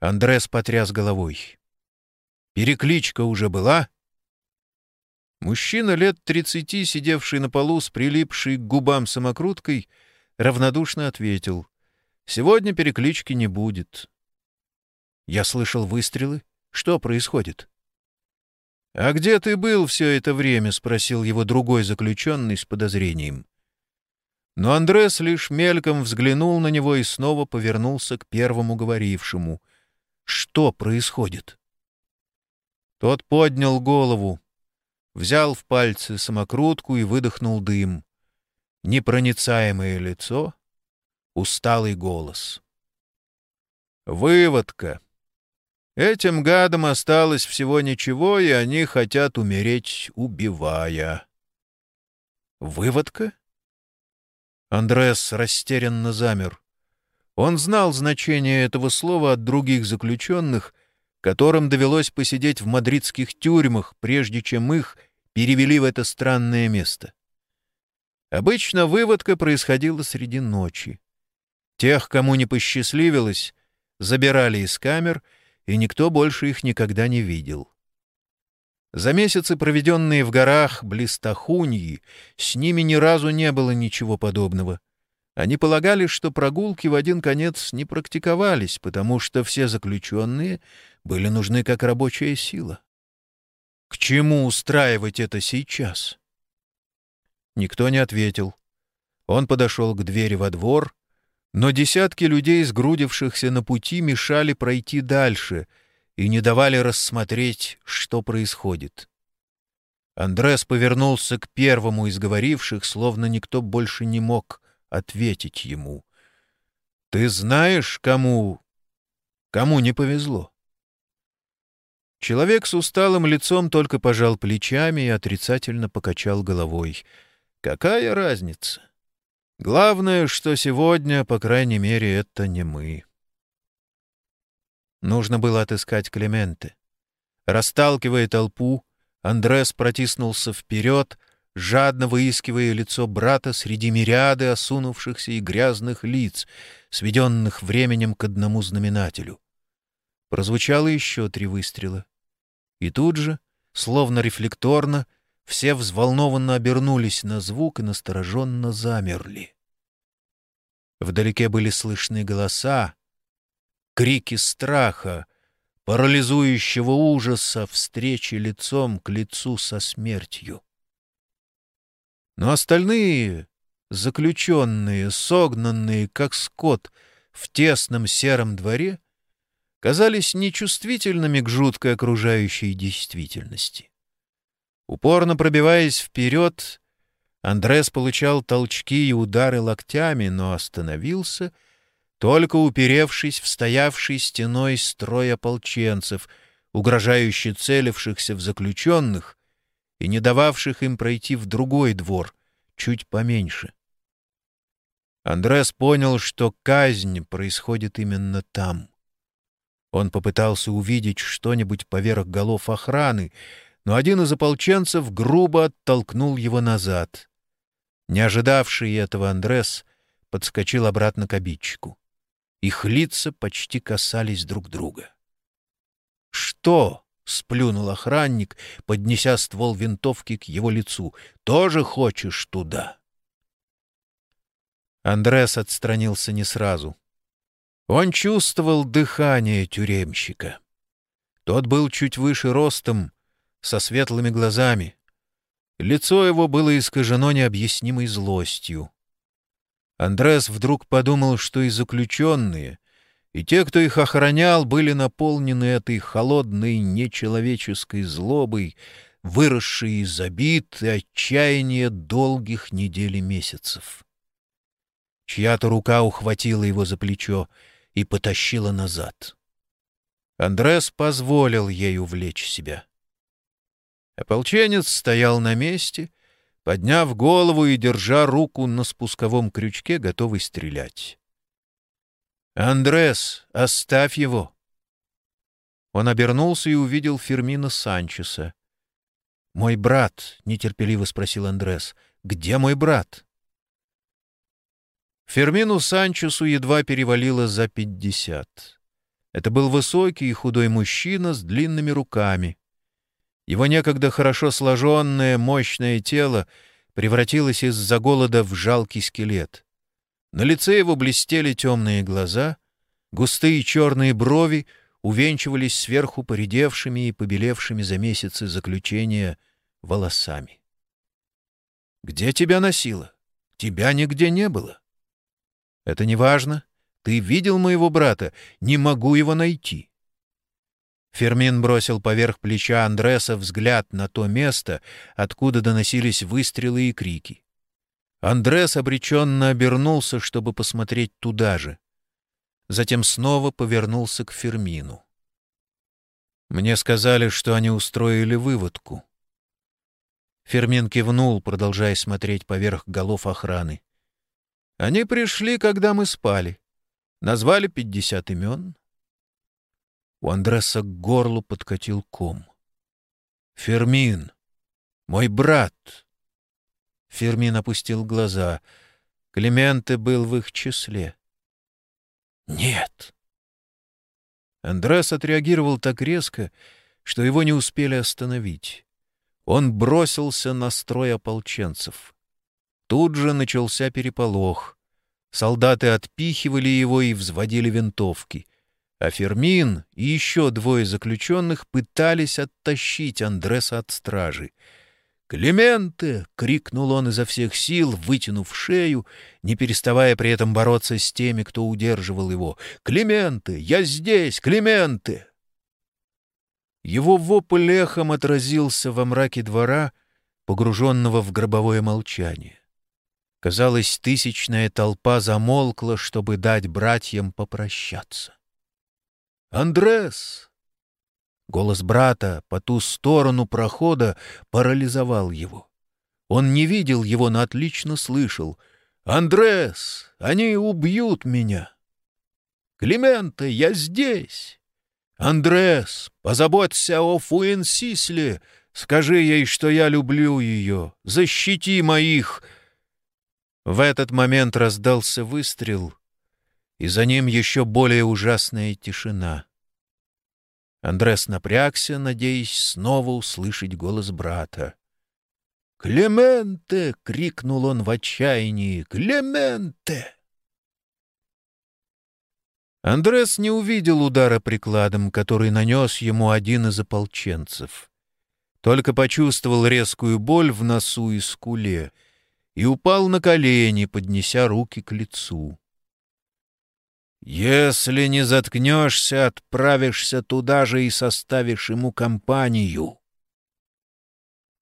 Андрес потряс головой. «Перекличка уже была?» Мужчина лет тридцати, сидевший на полу с прилипшей к губам самокруткой, равнодушно ответил. «Сегодня переклички не будет». «Я слышал выстрелы. Что происходит?» «А где ты был все это время?» — спросил его другой заключенный с подозрением. Но Андрес лишь мельком взглянул на него и снова повернулся к первому говорившему. «Что происходит?» Тот поднял голову, взял в пальцы самокрутку и выдохнул дым. Непроницаемое лицо, усталый голос. «Выводка!» Этим гадам осталось всего ничего, и они хотят умереть, убивая. Выводка? Андрес растерянно замер. Он знал значение этого слова от других заключенных, которым довелось посидеть в мадридских тюрьмах, прежде чем их перевели в это странное место. Обычно выводка происходила среди ночи. Тех, кому не посчастливилось, забирали из камер — и никто больше их никогда не видел. За месяцы, проведенные в горах близ Тахуньи, с ними ни разу не было ничего подобного. Они полагали, что прогулки в один конец не практиковались, потому что все заключенные были нужны как рабочая сила. К чему устраивать это сейчас? Никто не ответил. Он подошел к двери во двор, но десятки людей, сгрудившихся на пути, мешали пройти дальше и не давали рассмотреть, что происходит. Андрес повернулся к первому из говоривших, словно никто больше не мог ответить ему. «Ты знаешь, кому... кому не повезло?» Человек с усталым лицом только пожал плечами и отрицательно покачал головой. «Какая разница? Главное, что сегодня, по крайней мере, это не мы. Нужно было отыскать Клементе. Расталкивая толпу, Андрес протиснулся вперед, жадно выискивая лицо брата среди мириады осунувшихся и грязных лиц, сведенных временем к одному знаменателю. Прозвучало еще три выстрела. И тут же, словно рефлекторно, все взволнованно обернулись на звук и настороженно замерли. Вдалеке были слышны голоса, крики страха, парализующего ужаса встречи лицом к лицу со смертью. Но остальные, заключенные, согнанные, как скот, в тесном сером дворе, казались нечувствительными к жуткой окружающей действительности. Упорно пробиваясь вперед, Андрес получал толчки и удары локтями, но остановился, только уперевшись в стоявший стеной строй ополченцев, угрожающе целившихся в заключенных и не дававших им пройти в другой двор, чуть поменьше. Андрес понял, что казнь происходит именно там. Он попытался увидеть что-нибудь поверх голов охраны, но один из ополченцев грубо оттолкнул его назад. Не ожидавший этого Андрес подскочил обратно к обидчику. Их лица почти касались друг друга. «Что?» — сплюнул охранник, поднеся ствол винтовки к его лицу. «Тоже хочешь туда?» Андрес отстранился не сразу. Он чувствовал дыхание тюремщика. Тот был чуть выше ростом, со светлыми глазами. Лицо его было искажено необъяснимой злостью. Андрес вдруг подумал, что и заключенные, и те, кто их охранял, были наполнены этой холодной нечеловеческой злобой, выросшей из обид и отчаяния долгих недель и месяцев. Чья-то рука ухватила его за плечо и потащила назад. Андрес позволил ей увлечь себя. Ополченец стоял на месте, подняв голову и держа руку на спусковом крючке, готовый стрелять. «Андрес, оставь его!» Он обернулся и увидел Фермина Санчеса. «Мой брат», — нетерпеливо спросил Андрес, — «где мой брат?» Фермину Санчесу едва перевалило за пятьдесят. Это был высокий и худой мужчина с длинными руками. Его некогда хорошо сложенное, мощное тело превратилось из-за голода в жалкий скелет. На лице его блестели темные глаза, густые черные брови увенчивались сверху поредевшими и побелевшими за месяцы заключения волосами. «Где тебя носило? Тебя нигде не было». Это не важно. Ты видел моего брата? Не могу его найти. Фермин бросил поверх плеча Андреса взгляд на то место, откуда доносились выстрелы и крики. Андрес обреченно обернулся, чтобы посмотреть туда же. Затем снова повернулся к Фермину. «Мне сказали, что они устроили выводку». Фермин кивнул, продолжая смотреть поверх голов охраны. Они пришли, когда мы спали. Назвали пятьдесят имен. У Андреса к горлу подкатил ком. «Фермин! Мой брат!» Фермин опустил глаза. Клименте был в их числе. «Нет!» Андрес отреагировал так резко, что его не успели остановить. Он бросился на строй ополченцев. Тут же начался переполох. Солдаты отпихивали его и взводили винтовки. А Фермин и еще двое заключенных пытались оттащить Андреса от стражи. «Клименте!» — крикнул он изо всех сил, вытянув шею, не переставая при этом бороться с теми, кто удерживал его. «Клименте! Я здесь! Клименте!» Его вопль эхом отразился во мраке двора, погруженного в гробовое молчание. Казалось, тысячная толпа замолкла, чтобы дать братьям попрощаться. «Андрес!» Голос брата по ту сторону прохода парализовал его. Он не видел его, но отлично слышал. «Андрес! Они убьют меня!» «Клименте, я здесь!» «Андрес, позаботься о Фуэнсисле! Скажи ей, что я люблю ее! Защити моих!» В этот момент раздался выстрел, и за ним еще более ужасная тишина. Андрес напрягся, надеясь снова услышать голос брата. «Клементе!» — крикнул он в отчаянии. «Клементе!» Андрес не увидел удара прикладом, который нанес ему один из ополченцев. Только почувствовал резкую боль в носу и скуле — и упал на колени, поднеся руки к лицу. «Если не заткнешься, отправишься туда же и составишь ему компанию».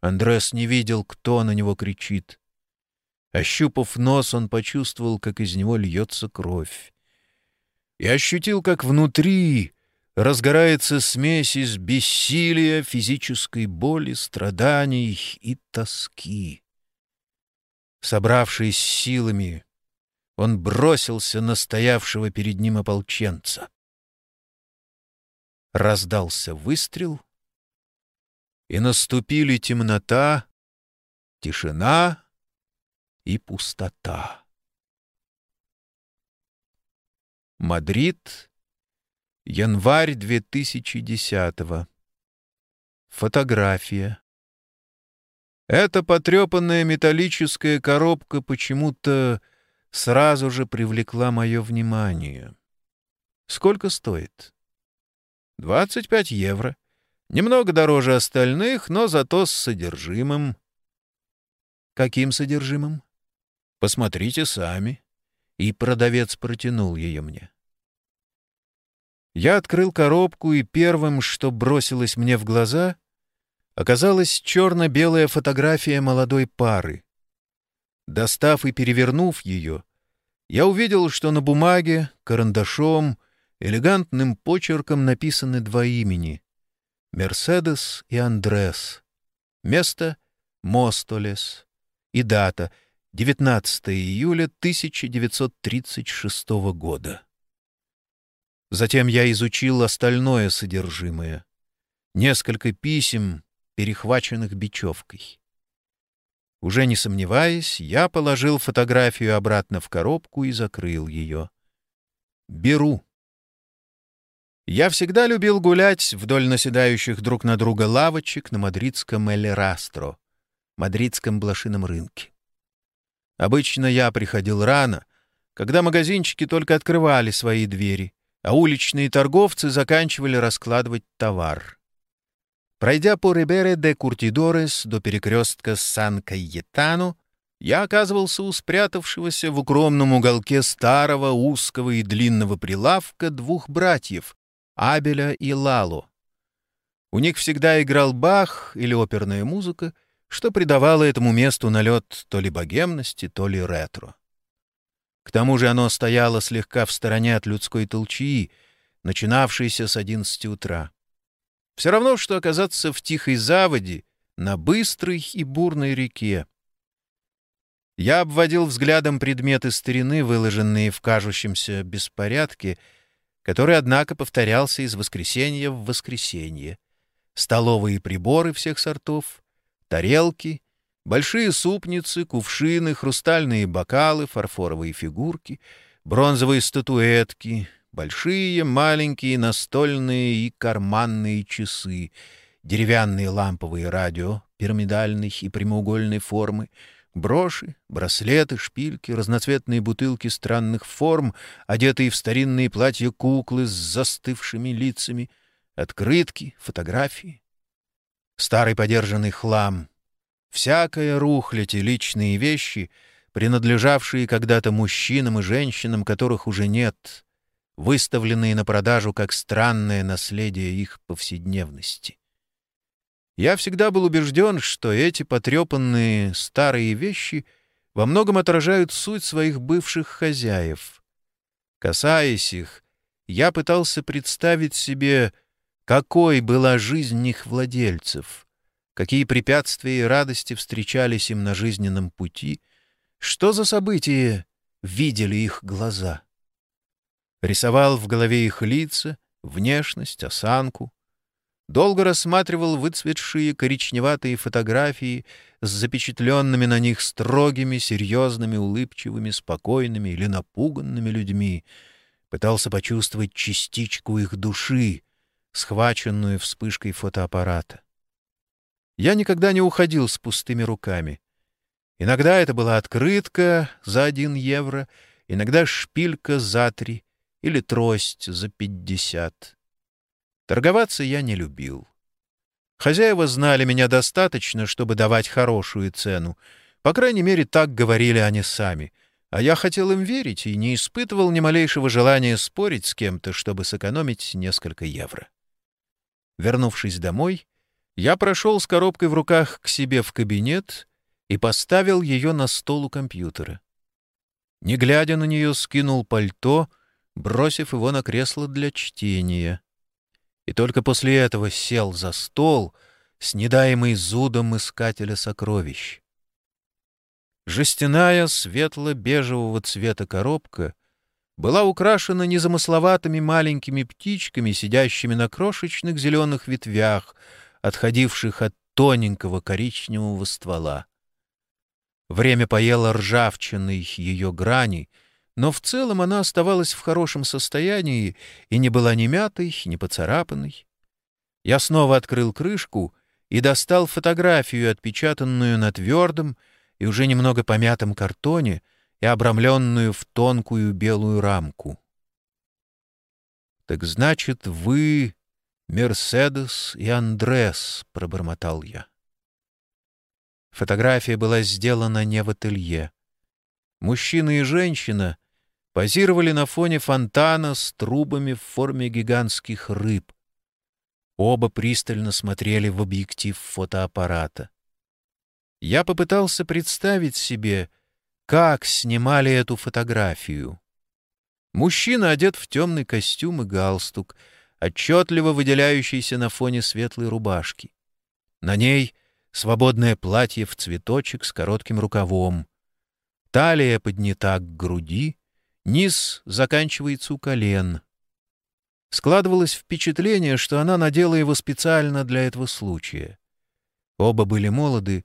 Андрес не видел, кто на него кричит. Ощупав нос, он почувствовал, как из него льется кровь. И ощутил, как внутри разгорается смесь из бессилия, физической боли, страданий и тоски. Собравшись силами, он бросился на стоявшего перед ним ополченца. Раздался выстрел, и наступили темнота, тишина и пустота. Мадрид, январь 2010 -го. Фотография. Эта потрепанная металлическая коробка почему-то сразу же привлекла мое внимание. Сколько стоит? 25 евро. Немного дороже остальных, но зато с содержимым. Каким содержимым? Посмотрите сами. И продавец протянул ее мне. Я открыл коробку, и первым, что бросилось мне в глаза, оказалась черно-белая фотография молодой пары. Достав и перевернув ее, я увидел, что на бумаге, карандашом, элегантным почерком написаны два имени — Мерседес и Андрес. Место — Мостолес. И дата — 19 июля 1936 года. Затем я изучил остальное содержимое. Несколько писем, перехваченных бечевкой. Уже не сомневаясь, я положил фотографию обратно в коробку и закрыл ее. Беру. Я всегда любил гулять вдоль наседающих друг на друга лавочек на мадридском Эль-Растро, мадридском блошином рынке. Обычно я приходил рано, когда магазинчики только открывали свои двери, а уличные торговцы заканчивали раскладывать товар. Пройдя по Рибере де Куртидорес до перекрестка Сан-Кайетано, я оказывался у спрятавшегося в укромном уголке старого узкого и длинного прилавка двух братьев — Абеля и Лало. У них всегда играл бах или оперная музыка, что придавало этому месту налет то ли богемности, то ли ретро. К тому же оно стояло слегка в стороне от людской толчии, начинавшейся с одиннадцати утра. Все равно, что оказаться в тихой заводе на быстрой и бурной реке. Я обводил взглядом предметы старины, выложенные в кажущемся беспорядке, который, однако, повторялся из воскресенья в воскресенье. Столовые приборы всех сортов, тарелки, большие супницы, кувшины, хрустальные бокалы, фарфоровые фигурки, бронзовые статуэтки — большие, маленькие настольные и карманные часы, деревянные ламповые радио пирамидальной и прямоугольной формы, броши, браслеты, шпильки, разноцветные бутылки странных форм, одетые в старинные платья куклы с застывшими лицами, открытки, фотографии. Старый подержанный хлам. Всякая рухлядь и личные вещи, принадлежавшие когда-то мужчинам и женщинам, которых уже нет, выставленные на продажу как странное наследие их повседневности. Я всегда был убежден, что эти потрепанные старые вещи во многом отражают суть своих бывших хозяев. Касаясь их, я пытался представить себе, какой была жизнь их владельцев, какие препятствия и радости встречались им на жизненном пути, что за события видели их глаза рисовал в голове их лица, внешность, осанку. Долго рассматривал выцветшие коричневатые фотографии с запечатленными на них строгими, серьезными, улыбчивыми, спокойными или напуганными людьми. Пытался почувствовать частичку их души, схваченную вспышкой фотоаппарата. Я никогда не уходил с пустыми руками. Иногда это была открытка за один евро, иногда шпилька за три — или трость за пятьдесят. Торговаться я не любил. Хозяева знали меня достаточно, чтобы давать хорошую цену. По крайней мере, так говорили они сами. А я хотел им верить и не испытывал ни малейшего желания спорить с кем-то, чтобы сэкономить несколько евро. Вернувшись домой, я прошел с коробкой в руках к себе в кабинет и поставил ее на стол у компьютера. Не глядя на нее, скинул пальто, бросив его на кресло для чтения. И только после этого сел за стол, снедаемый зудом искателя сокровищ. Жестяная светло-бежевого цвета коробка была украшена незамысловатыми маленькими птичками, сидящими на крошечных зеленых ветвях, отходивших от тоненького коричневого ствола. Время поело ржавчиной ее грани, но в целом она оставалась в хорошем состоянии и не была ни мятой, ни поцарапанной. Я снова открыл крышку и достал фотографию, отпечатанную на твердом и уже немного помятом картоне и обрамленную в тонкую белую рамку. «Так значит, вы Мерседес и Андрес», — пробормотал я. Фотография была сделана не в ателье. Мужчина и женщина позировали на фоне фонтана с трубами в форме гигантских рыб. Оба пристально смотрели в объектив фотоаппарата. Я попытался представить себе, как снимали эту фотографию. Мужчина одет в темный костюм и галстук, отчетливо выделяющийся на фоне светлой рубашки. На ней свободное платье в цветочек с коротким рукавом. Талия поднята к груди, низ заканчивается у колен. Складывалось впечатление, что она надела его специально для этого случая. Оба были молоды,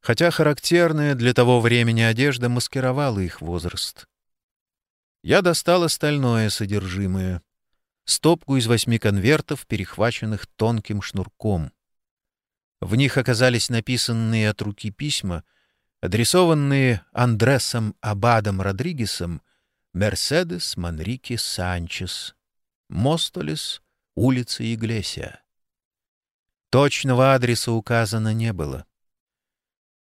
хотя характерная для того времени одежда маскировала их возраст. Я достал остальное содержимое. Стопку из восьми конвертов, перехваченных тонким шнурком. В них оказались написанные от руки письма, адресованные Андресом Абадом Родригесом Мерседес Манрике Санчес, Мостолес, улица Иглесия. Точного адреса указано не было.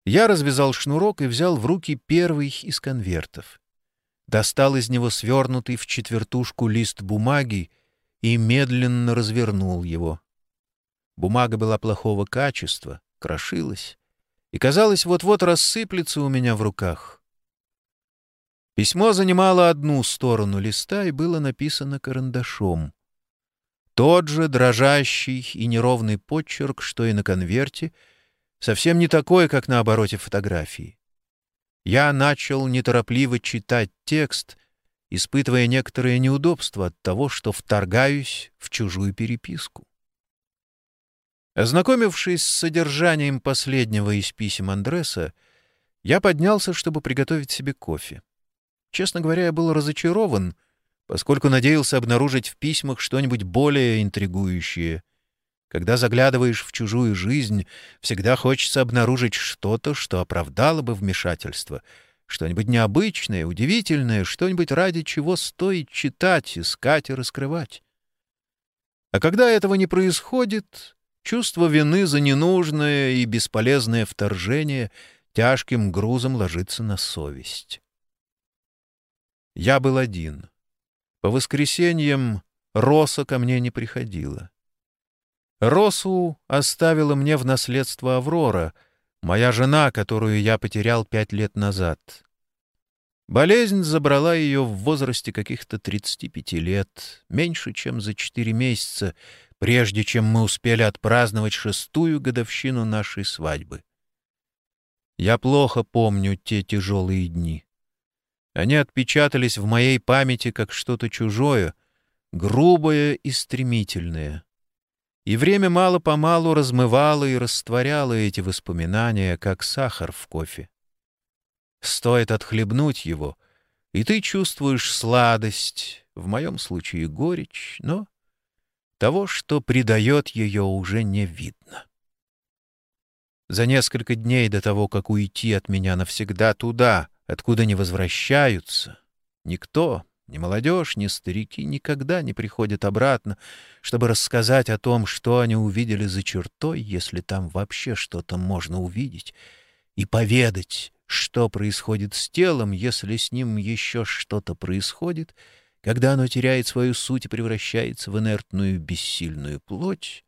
Я развязал шнурок и взял в руки первый из конвертов. Достал из него свернутый в четвертушку лист бумаги и медленно развернул его. Бумага была плохого качества, крошилась и, казалось, вот-вот рассыплется у меня в руках. Письмо занимало одну сторону листа и было написано карандашом. Тот же дрожащий и неровный почерк, что и на конверте — совсем не такое, как на обороте фотографии. Я начал неторопливо читать текст, испытывая некоторое неудобство от того, что вторгаюсь в чужую переписку. Ознакомившись с содержанием последнего из писем Андреса, я поднялся, чтобы приготовить себе кофе. Честно говоря, я был разочарован, поскольку надеялся обнаружить в письмах что-нибудь более интригующее — когда заглядываешь в чужую жизнь, всегда хочется обнаружить что-то, что оправдало бы вмешательство, что-нибудь необычное, удивительное, что-нибудь ради чего стоит читать, искать и раскрывать. А когда этого не происходит, чувство вины за ненужное и бесполезное вторжение тяжким грузом ложится на совесть. Я был один. По воскресеньям Роса ко мне не приходила. Росу оставила мне в наследство Аврора, моя жена, которую я потерял пять лет назад. Болезнь забрала ее в возрасте каких-то 35 лет, меньше, чем за четыре месяца, прежде чем мы успели отпраздновать шестую годовщину нашей свадьбы. Я плохо помню те тяжелые дни. Они отпечатались в моей памяти как что-то чужое, грубое и стремительное — и время мало-помалу размывало и растворяло эти воспоминания, как сахар в кофе. Стоит отхлебнуть его, и ты чувствуешь сладость, в моем случае горечь, но того, что придает ее, уже не видно. За несколько дней до того, как уйти от меня навсегда туда, откуда не возвращаются, никто, ни молодежь, ни старики никогда не приходят обратно, чтобы рассказать о том, что они увидели за чертой, если там вообще что-то можно увидеть, и поведать, что происходит с телом, если с ним еще что-то происходит, когда оно теряет свою суть и превращается в инертную бессильную плоть.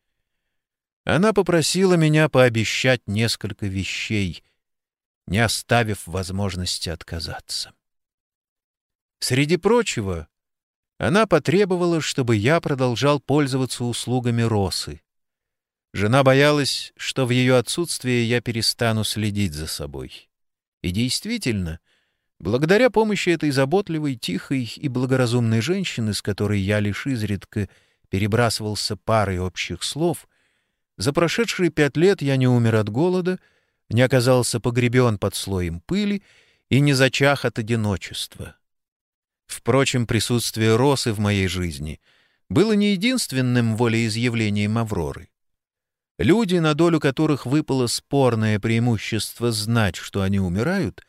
Она попросила меня пообещать несколько вещей. Не оставив возможности отказаться. Среди прочего, она потребовала, чтобы я продолжал пользоваться услугами Росы. Жена боялась, что в ее отсутствие я перестану следить за собой. И действительно, благодаря помощи этой заботливой, тихой и благоразумной женщины, с которой я лишь изредка перебрасывался парой общих слов, за прошедшие пять лет я не умер от голода, не оказался погребен под слоем пыли и не зачах от одиночества. Впрочем, присутствие Росы в моей жизни было не единственным волеизъявлением Авроры. Люди, на долю которых выпало спорное преимущество знать, что они умирают,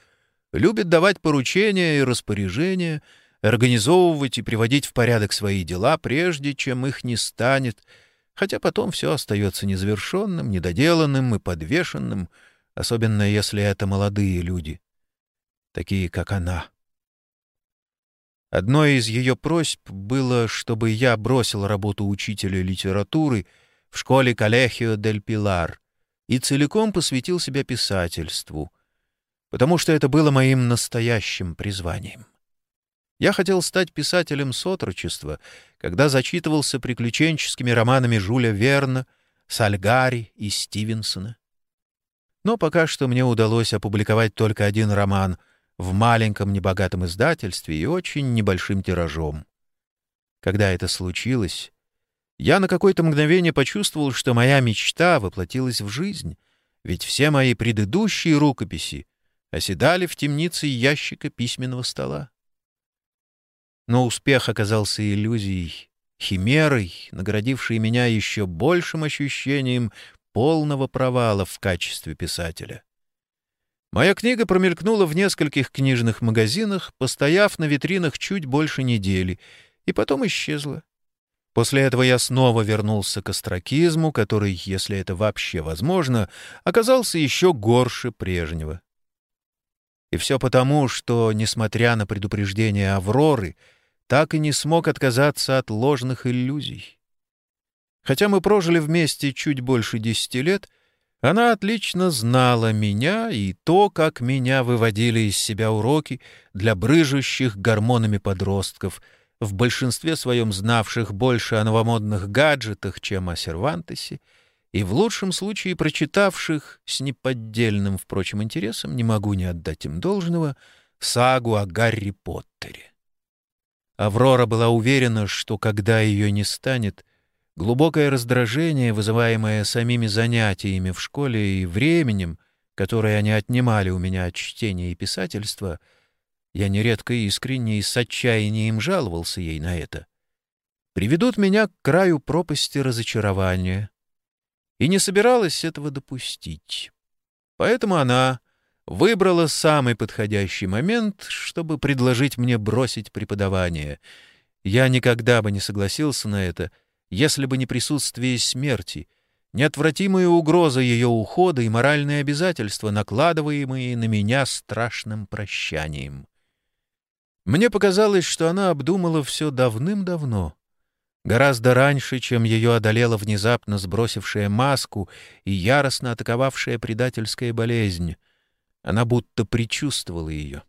любят давать поручения и распоряжения, организовывать и приводить в порядок свои дела, прежде чем их не станет, хотя потом все остается незавершенным, недоделанным и подвешенным, особенно если это молодые люди, такие как она. Одной из ее просьб было, чтобы я бросил работу учителя литературы в школе Колехио дель Пилар и целиком посвятил себя писательству, потому что это было моим настоящим призванием. Я хотел стать писателем с отрочества, когда зачитывался приключенческими романами Жюля Верна, Сальгари и Стивенсона. Но пока что мне удалось опубликовать только один роман — в маленьком небогатом издательстве и очень небольшим тиражом. Когда это случилось, я на какое-то мгновение почувствовал, что моя мечта воплотилась в жизнь, ведь все мои предыдущие рукописи оседали в темнице ящика письменного стола. Но успех оказался иллюзией, химерой, наградившей меня еще большим ощущением полного провала в качестве писателя. Моя книга промелькнула в нескольких книжных магазинах, постояв на витринах чуть больше недели, и потом исчезла. После этого я снова вернулся к астракизму, который, если это вообще возможно, оказался еще горше прежнего. И все потому, что, несмотря на предупреждение Авроры, так и не смог отказаться от ложных иллюзий. Хотя мы прожили вместе чуть больше десяти лет — она отлично знала меня и то, как меня выводили из себя уроки для брыжущих гормонами подростков, в большинстве своем знавших больше о новомодных гаджетах, чем о Сервантесе, и в лучшем случае прочитавших с неподдельным, впрочем, интересом, не могу не отдать им должного, сагу о Гарри Поттере. Аврора была уверена, что когда ее не станет, Глубокое раздражение, вызываемое самими занятиями в школе и временем, которое они отнимали у меня от чтения и писательства, я нередко искренне и с отчаянием жаловался ей на это, приведут меня к краю пропасти разочарования. И не собиралась этого допустить. Поэтому она выбрала самый подходящий момент, чтобы предложить мне бросить преподавание. Я никогда бы не согласился на это — если бы не присутствие смерти, неотвратимая угроза ее ухода и моральные обязательства, накладываемые на меня страшным прощанием. Мне показалось, что она обдумала все давным-давно, гораздо раньше, чем ее одолела внезапно сбросившая маску и яростно атаковавшая предательская болезнь. Она будто предчувствовала ее.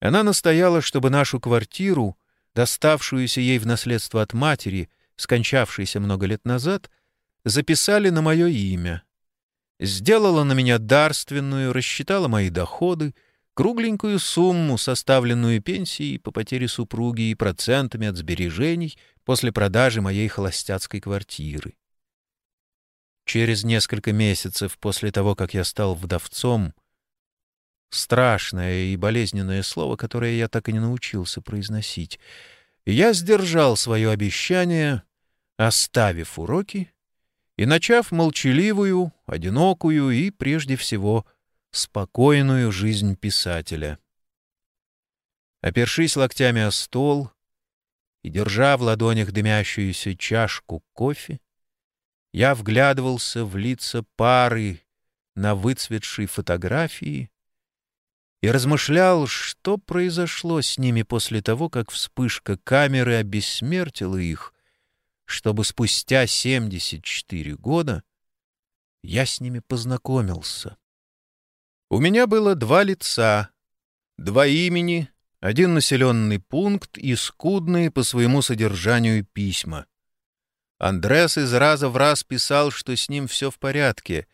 Она настояла, чтобы нашу квартиру, доставшуюся ей в наследство от матери, — скончавшейся много лет назад, записали на мое имя. Сделала на меня дарственную, рассчитала мои доходы, кругленькую сумму, составленную пенсией по потере супруги и процентами от сбережений после продажи моей холостяцкой квартиры. Через несколько месяцев после того, как я стал вдовцом, страшное и болезненное слово, которое я так и не научился произносить — я сдержал свое обещание, оставив уроки и начав молчаливую, одинокую и, прежде всего, спокойную жизнь писателя. Опершись локтями о стол и держа в ладонях дымящуюся чашку кофе, я вглядывался в лица пары на выцветшей фотографии и размышлял, что произошло с ними после того, как вспышка камеры обессмертила их, чтобы спустя 74 года я с ними познакомился. У меня было два лица, два имени, один населенный пункт и скудные по своему содержанию письма. Андрес из раза в раз писал, что с ним все в порядке.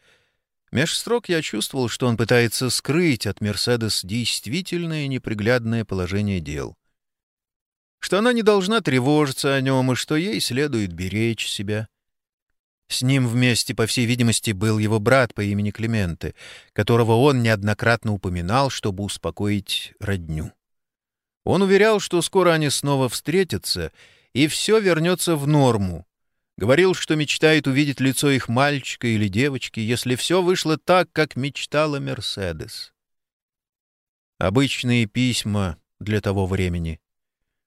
Меж строк я чувствовал, что он пытается скрыть от Мерседес действительное неприглядное положение дел. Что она не должна тревожиться о нем и что ей следует беречь себя. С ним вместе, по всей видимости, был его брат по имени Клименте, которого он неоднократно упоминал, чтобы успокоить родню. Он уверял, что скоро они снова встретятся, и все вернется в норму. Говорил, что мечтает увидеть лицо их мальчика или девочки, если все вышло так, как мечтала Мерседес. Обычные письма для того времени.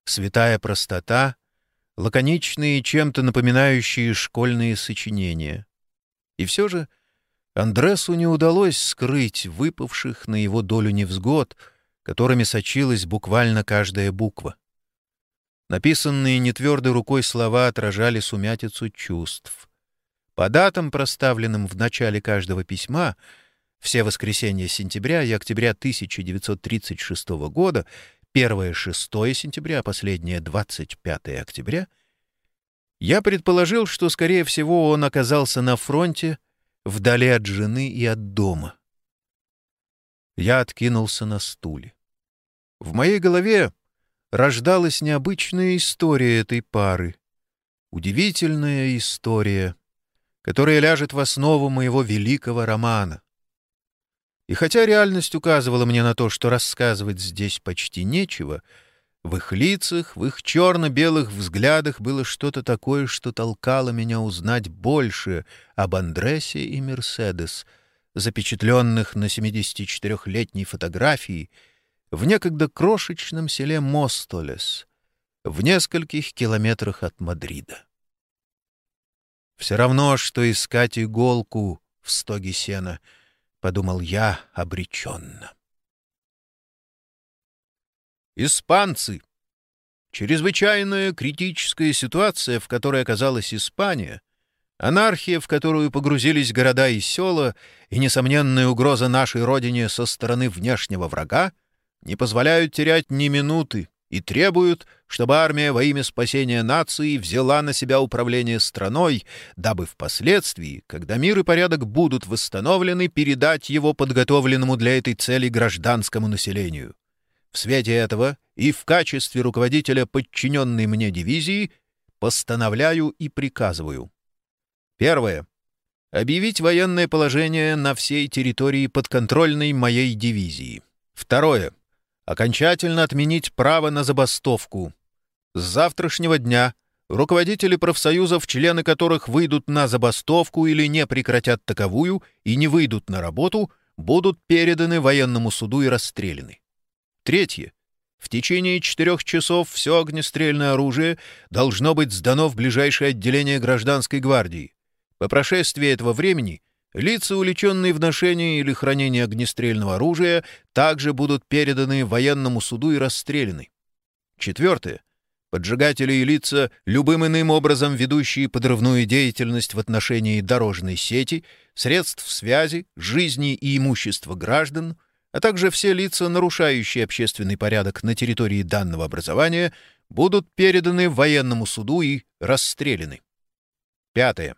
Святая простота — лаконичные, чем-то напоминающие школьные сочинения. И все же Андресу не удалось скрыть выпавших на его долю невзгод, которыми сочилась буквально каждая буква. Написанные нетвердой рукой слова отражали сумятицу чувств. По датам, проставленным в начале каждого письма, все воскресенья сентября и октября 1936 года первое — 6 сентября, а последнее — 25 октября, я предположил, что, скорее всего, он оказался на фронте, вдали от жены и от дома. Я откинулся на стуле. В моей голове рождалась необычная история этой пары. Удивительная история, которая ляжет в основу моего великого романа. И хотя реальность указывала мне на то, что рассказывать здесь почти нечего, в их лицах, в их черно-белых взглядах было что-то такое, что толкало меня узнать больше об Андресе и Мерседес, запечатленных на 74-летней фотографии в некогда крошечном селе Мостолес, в нескольких километрах от Мадрида. Все равно, что искать иголку в стоге сена —— подумал я обреченно. Испанцы. Чрезвычайная критическая ситуация, в которой оказалась Испания, анархия, в которую погрузились города и села, и несомненная угроза нашей родине со стороны внешнего врага не позволяют терять ни минуты и требуют, чтобы армия во имя спасения нации взяла на себя управление страной, дабы впоследствии, когда мир и порядок будут восстановлены, передать его подготовленному для этой цели гражданскому населению. В свете этого и в качестве руководителя подчиненной мне дивизии постановляю и приказываю. Первое. Объявить военное положение на всей территории подконтрольной моей дивизии. Второе окончательно отменить право на забастовку. С завтрашнего дня руководители профсоюзов, члены которых выйдут на забастовку или не прекратят таковую и не выйдут на работу, будут переданы военному суду и расстреляны. Третье. В течение четырех часов все огнестрельное оружие должно быть сдано в ближайшее отделение гражданской гвардии. По прошествии этого времени Лица, увлеченные в ношении или хранении огнестрельного оружия, также будут переданы военному суду и расстреляны. Четвертое. Поджигатели и лица, любым иным образом ведущие подрывную деятельность в отношении дорожной сети, средств связи, жизни и имущества граждан, а также все лица, нарушающие общественный порядок на территории данного образования, будут переданы военному суду и расстреляны. Пятое.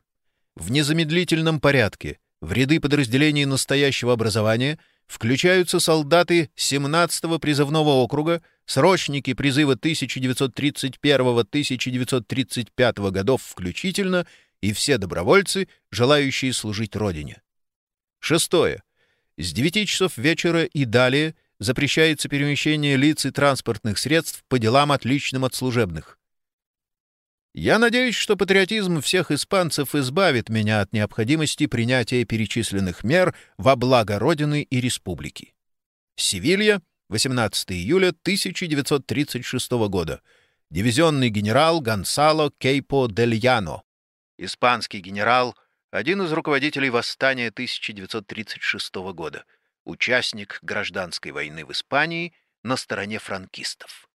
В незамедлительном порядке в ряды подразделений настоящего образования включаются солдаты 17-го призывного округа, срочники призыва 1931-1935 годов включительно и все добровольцы, желающие служить Родине. Шестое. С 9 часов вечера и далее запрещается перемещение лиц и транспортных средств по делам отличным от служебных. Я надеюсь, что патриотизм всех испанцев избавит меня от необходимости принятия перечисленных мер во благо Родины и Республики. Севилья, 18 июля 1936 года. Дивизионный генерал Гонсало Кейпо дель Яно. Испанский генерал, один из руководителей восстания 1936 года. Участник гражданской войны в Испании на стороне франкистов.